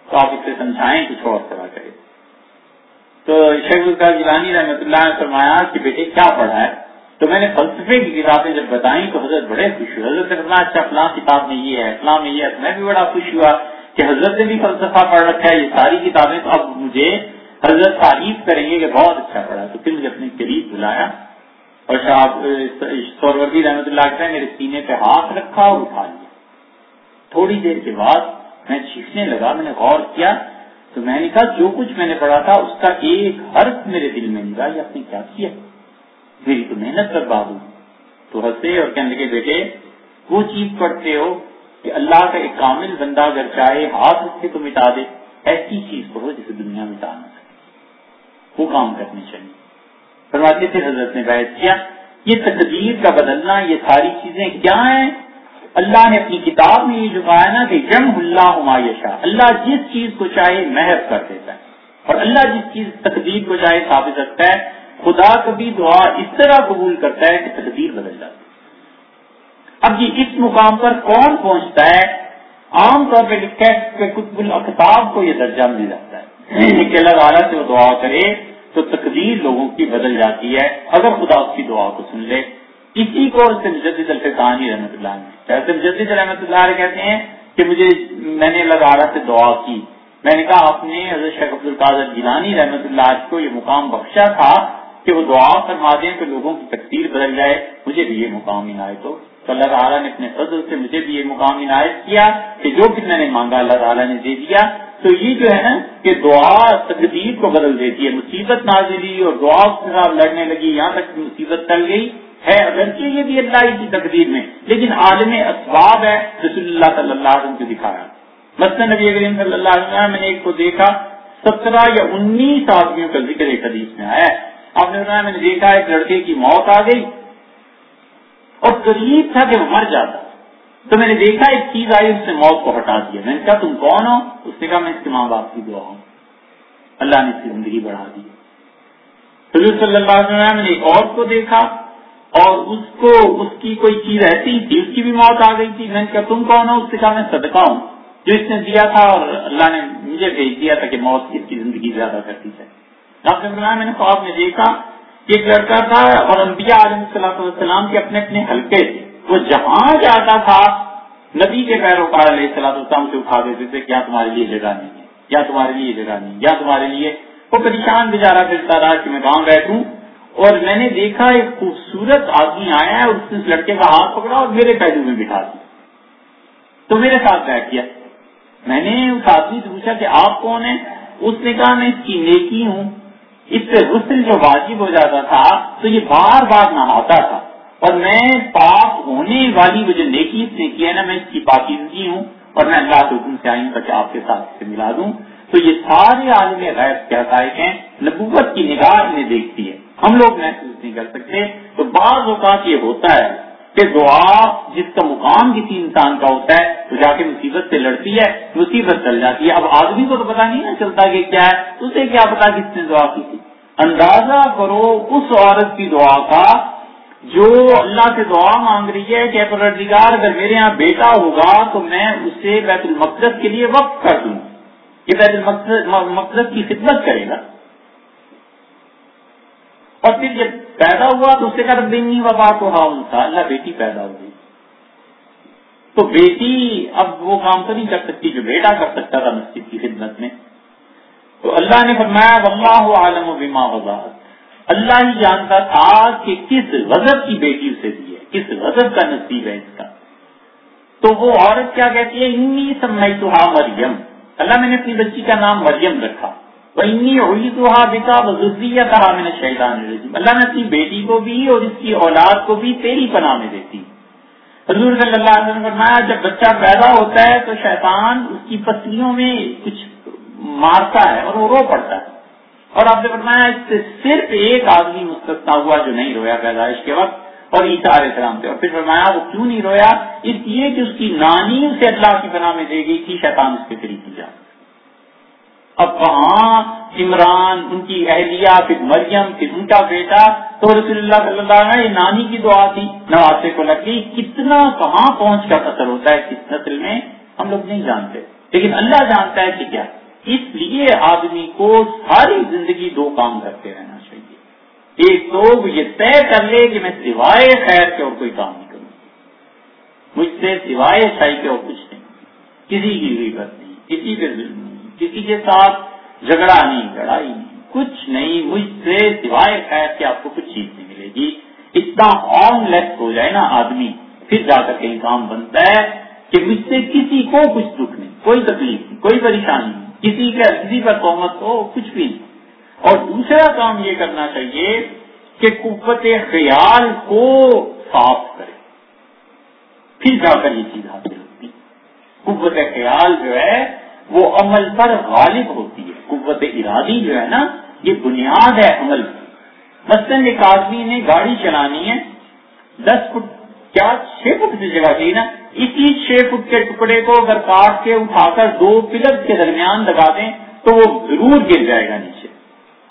تو آپ اسے سمجھائیں کچھ اور طرح کرے تو شیخ القادر جیلانی رحمت اللہ نے فرمایا کہ بیٹے کیا پڑھا ہے؟ تو میں نے فلسفے کی کتابیں جب بتائیں تو حضرت بڑے خوش ہوئے۔ حضرت نے اچھا فلاں کتاب میں یہ ہے، فلاں میں یہ ہے۔ میں بھی بڑا خوش ہوا کہ حضرت نے بھی فلسفہ پڑھ رکھا ہے، یہ ساری کتابیں۔ تو اب مجھے حضرت تعریف کریں گے کہ بہت اچھا پڑھا تو پھر مجھے اپنے قریب بلایا۔ اور سوروردی رحمت اللہ کے میرے سینے پہ ہاتھ رکھا اور اٹھا لیا۔ تھوڑی دیر کے بعد چیخنے لگا میں نے غور کیا تو میں نے کہا جو کچھ میں نے پڑھا تھا اس کا ایک حرف میرے دل میں نکلا یہ آپ نے کیا کیا؟ میری تو محنت کر ہوں تو ہنسے اور کہنے کے بیٹے، وہ چیز پڑھتے ہو کہ اللہ کا ایک کامل بندہ اگر چاہے ہاتھ سے تو مٹا دے۔ ایسی چیز پڑھو جسے دنیا مٹا نہ سکے۔ وہ کام کرنے چاہیے فرماتے تھے حضرت نے بیٹھ کیا، یہ تقدیر کا بدلنا، یہ ساری چیزیں کیا ہیں؟ اللہ نے اپنی کتاب میں یہ جو کہا نا کہ جم اللہ عمایشا اللہ جس چیز کو چاہے محض کر دیتا ہے۔ اور اللہ جس چیز تقدیر کو چاہے ثابت رکھتا ہے، خدا کبھی دعا اس طرح قبول کرتا ہے کہ تقدیر بدل جاتی اب یہ اس مقام پر کون پہنچتا ہے؟ عام طور پہ لکھا ہے کہ کو یہ درجہ مل جاتا ہے۔ کہ اللہ تعالیٰ سے وہ دعا کرے تو تقدیر لوگوں کی بدل جاتی ہے۔ اگر خدا اس کی دعا کو سن لے اسی کو سے مجدد الفقانی رحمت اللہ نے مجدد رحمت اللہ کہتے ہیں کہ مجھے، میں نے اللہ تعالیٰ سے دعا کی۔ میں نے کہا، آپ نے حضرت شیخ عبد القادر جیلانی رحمت اللہ کو یہ مقام بخشا تھا کہ وہ دعا فرما دیں کہ لوگوں کی تقدیر بدل جائے، مجھے بھی یہ مقام عنایت ہو۔ تو اللہ تعالیٰ نے اپنے فضل سے مجھے بھی یہ مقام عنایت کیا کہ جو کچھ میں نے مانگا اللہ تعالیٰ نے دے دیا۔ تو یہ جو ہے نا کہ دعا تقدیر کو بدل دیتی ہے۔ مصیبت نازلی اور دعا کے ساتھ لڑنے لگی، یہاں تک مصیبت چل گئی۔ ہے اگرچہ یہ بھی اللہ کی تقدیر میں، لیکن عالم اسباب ہے رسول اللہ صلی اللہ علیہ وسلم کو دکھایا۔ مثلاً نبی کریم صلی اللہ علیہ وسلم میں نے ایک کو دیکھا، سترہ یا انیس آدمیوں کا ذکر ایک حدیث میں آیا ہے۔ آپ نے بتایا میں نے دیکھا ایک لڑکے کی موت آ گئی اور قریب تھا کہ وہ مر جاتا۔ تو میں نے دیکھا ایک چیز آئی، اس نے موت کو ہٹا دیا۔ میں نے کہا، تم کون ہو؟ اس نے کہا، میں اس کے ماں باپ کی دعا ہوں۔ اللہ نے اس کی زندگی بڑھا دی۔ حضور صلی اللہ علیہ وسلم نے ایک اور کو دیکھا۔ اور اس کو اس کی کوئی چیز ایسی تھی اس کی بھی موت آ گئی تھی میں نے کہا تم کون ہو؟ اس سے کہا میں صدقہ ہوں۔ جو اس نے دیا تھا اور اللہ نے مجھے بھیج دیا تھا کہ موت اس کی زندگی زیادہ کرتی ہے ڈاکٹر میں نے خواب میں دیکھا کہ ایک لڑکا تھا اور انبیاء علیہ صلاح والسلام کے اپنے اپنے حلقے تھے وہ جہاں جاتا تھا، نبی کے پیروکار علیہ السلام السلام سے اٹھا دیتے تھے کیا تمہارے لیے جگہ نہیں ہے، یا تمہارے لیے جگہ نہیں یا تمہارے لیے وہ پریشان بےچارا پھرتا رہا کہ میں گاؤں بیٹھوں۔ اور میں نے دیکھا ایک خوبصورت آدمی آیا ہے اس نے اس لڑکے کا ہاتھ پکڑا اور میرے پہلو میں بٹھا دیا۔ تو میرے ساتھ بیٹھ گیا۔ میں نے اس آدمی سے پوچھا کہ آپ کون ہیں؟ اس نے کہا، میں اس کی نیکی ہوں۔ اس سے غسل جو واجب ہو جاتا تھا، تو یہ بار بار نہاتا تھا۔ اور میں پاک ہونے والی وہ جو نیکی اس نے کی ہے نا، میں اس کی پاکیزگی ہوں اور میں اللہ کے حکم سے آئی ہوں آپ کے ساتھ سے ملا دوں۔ تو یہ سارے عالم غیر کے حقائق ہیں۔ نبوت کی نگاہ انہیں دیکھتی ہے۔ ہم لوگ محسوس نہیں کر سکتے۔ تو بعض اوقات یہ ہوتا ہے کہ دعا جس کا مقام کسی انسان کا ہوتا ہے، تو جا کے مصیبت سے لڑتی ہے، مصیبت چل جاتی ہے۔ اب آدمی کو تو پتا نہیں نا چلتا کہ کیا ہے، اسے کیا پتا کس نے دعا کی تھی۔ اندازہ کرو اس عورت کی دعا کا جو اللہ سے دعا مانگ رہی ہے، کہ پروردگار، اگر میرے یہاں بیٹا ہوگا تو میں اسے بیت المقدس کے لیے وقف کر دوں۔ یہ بیت المقدس کی خدمت کرے گا۔ اور پھر جب پیدا ہوا تو اسے کر دن وبا تو ہاں ان کا اللہ بیٹی پیدا ہو گئی۔ تو بیٹی اب وہ کام تو نہیں کر سکتی، جو بیٹا کر سکتا تھا مسجد کی خدمت میں۔ تو اللہ نے فرمایا، واللہ عالم و بیما وضاحت اللہ ہی جانتا تھا کہ کس غضب کی بیٹی اسے دی ہے، کس غضب کا نصیب ہے اس کا۔ تو وہ عورت کیا کہتی ہے؟ انی سمئی تو مریم۔ اللہ میں نے اپنی بچی کا نام مریم رکھا۔ بکا اللہ نے اپنی بیٹی کو بھی اور اس کی اولاد کو بھی تیری پناہ میں دیتی۔ حضور صلی اللہ علیہ وسلم فرمایا، جب بچہ پیدا ہوتا ہے تو شیطان اس کی پسلیوں میں کچھ مارتا ہے اور وہ رو پڑتا ہے۔ اور آپ نے فرمایا، اس سے صرف ایک آدمی مستثنا ہوا جو نہیں رویا پیدائش کے وقت اور عیسا علیہ السلام اور پھر فرمایا، وہ کیوں نہیں رویا؟ اس لیے کہ اس کی نانی اسے اللہ کی پناہ میں دے گئی تھی، شیطان اس کے قریب کی اب کہاں عمران، ان کی اہلیہ، پھر مریم، پھر ان کا بیٹا، تو رسول اللہ صلی اللہ علیہ نانی کی دعا تھی نواسے کو لگی، کتنا کہاں پہنچ کر اثر ہوتا ہے، کس نسل میں، ہم لوگ نہیں جانتے۔ لیکن اللہ جانتا ہے کہ کیا، اس لیے آدمی کو ساری زندگی دو کام کرتے رہنا چاہیے۔ ایک تو یہ طے کر لے کہ میں سوائے خیر کے اور کوئی کام نہیں کروں۔ مجھ سے سوائے شاہی کے اور کچھ نہیں۔ کسی کی غیبت نہیں، کسی کے ظلم نہیں۔ کسی کے ساتھ جھگڑا نہیں لڑائی نہیں۔ کچھ نہیں، مجھ سے سوائے خیر کہ آپ کو کچھ چیز نہیں ملے گی۔ اتنا آن لیس ہو جائے نا آدمی، پھر جا کر کہیں کام بنتا ہے کہ مجھ سے کسی کو کچھ دکھ نہیں، کوئی تکلیف نہیں، کوئی پریشانی نہیں۔ کسی کا کسی پر قومت ہو، کچھ بھی نہیں۔ اور دوسرا کام یہ کرنا چاہیے کہ قوت خیال کو صاف کرے۔ پھر جا کر یہ چیز حاصل ہوتی۔ قوت خیال جو ہے وہ عمل پر غالب ہوتی ہے۔ قوت ارادی جو ہے نا، یہ بنیاد ہے عمل کی۔ مثلاً ایک آدمی نے گاڑی چلانی ہے، دس فٹ، کیا چھ فٹ کی جگہ چاہیے نا؟ اسی چھ فٹ کے ٹکڑے کو اگر کاٹ کے اٹھا کر دو پلر کے درمیان لگا دیں، تو وہ ضرور گر جائے گا نیچے۔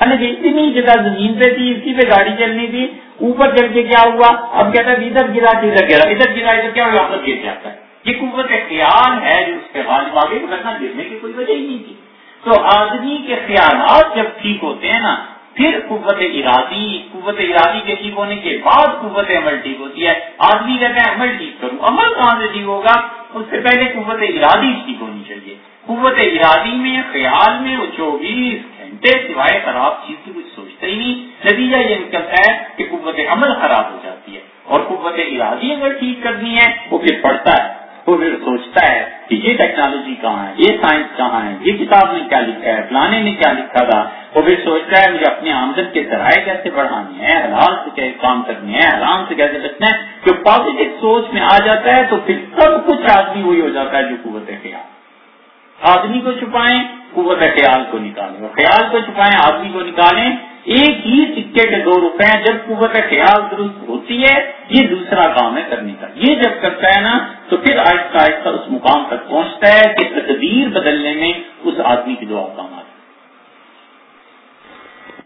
اتنی جگہ زمین پہ تھی، اسی پہ گاڑی چلنی تھی۔ اوپر چل کے کیا ہوا؟ اب کہتا ہے ادھر گرا ادھر گرا ادھر گرا، ادھر کیا ہوا؟ گر جاتا ہے۔ یہ قوت خیال ہے جو اس کے غالب آگے کرنا گرنے کی کوئی وجہ ہی نہیں تھی۔ تو آدمی کے خیالات جب ٹھیک ہوتے ہیں نا، پھر قوت ارادی قوت ارادی کے ٹھیک ہونے کے بعد قوت عمل ٹھیک ہوتی ہے۔ آدمی کہتا ہے عمل ٹھیک کروں، عمل کہاں سے ٹھیک ہوگا؟ اس سے پہلے قوت ارادی ٹھیک ہونی چاہیے۔ قوت ارادی میں، خیال میں وہ چوبیس گھنٹے سوائے خراب چیز کی کچھ سوچتا ہی نہیں۔ نتیجہ یہ نکلتا ہے کہ قوت عمل خراب ہو جاتی ہے۔ اور قوت ارادی اگر ٹھیک کرنی ہے، وہ پھر پڑتا ہے۔ وہ پھر سوچتا ہے کہ یہ ٹیکنالوجی کہاں ہے؟ یہ سائنس کہاں ہے؟ یہ کتاب نے کیا لکھا ہے؟ فلانے نے کیا لکھا تھا؟ وہ پھر سوچتا ہے مجھے اپنی آمدن کے ذرائع کیسے بڑھانے ہیں؟ حلال سے کیسے کام کرنے ہیں؟ آرام سے کیسے بچنا ہے؟ جو پازیٹو سوچ میں آ جاتا ہے تو پھر سب کچھ آدمی وہی ہو جاتا ہے جو قوت خیال۔ آدمی کو چھپائیں، قوت خیال کو نکالیں۔ اور خیال کو چھپائیں، آدمی کو نکالیں ایک ہی سکے کے دو روپے ہیں۔ جب قوت خیال درست ہوتی ہے، یہ دوسرا کام ہے کرنے کا۔ یہ جب کرتا ہے نا، تو پھر آہستہ آہستہ اس مقام تک پہنچتا ہے کہ تقدیر بدلنے میں اس آدمی کی دعا کام آتی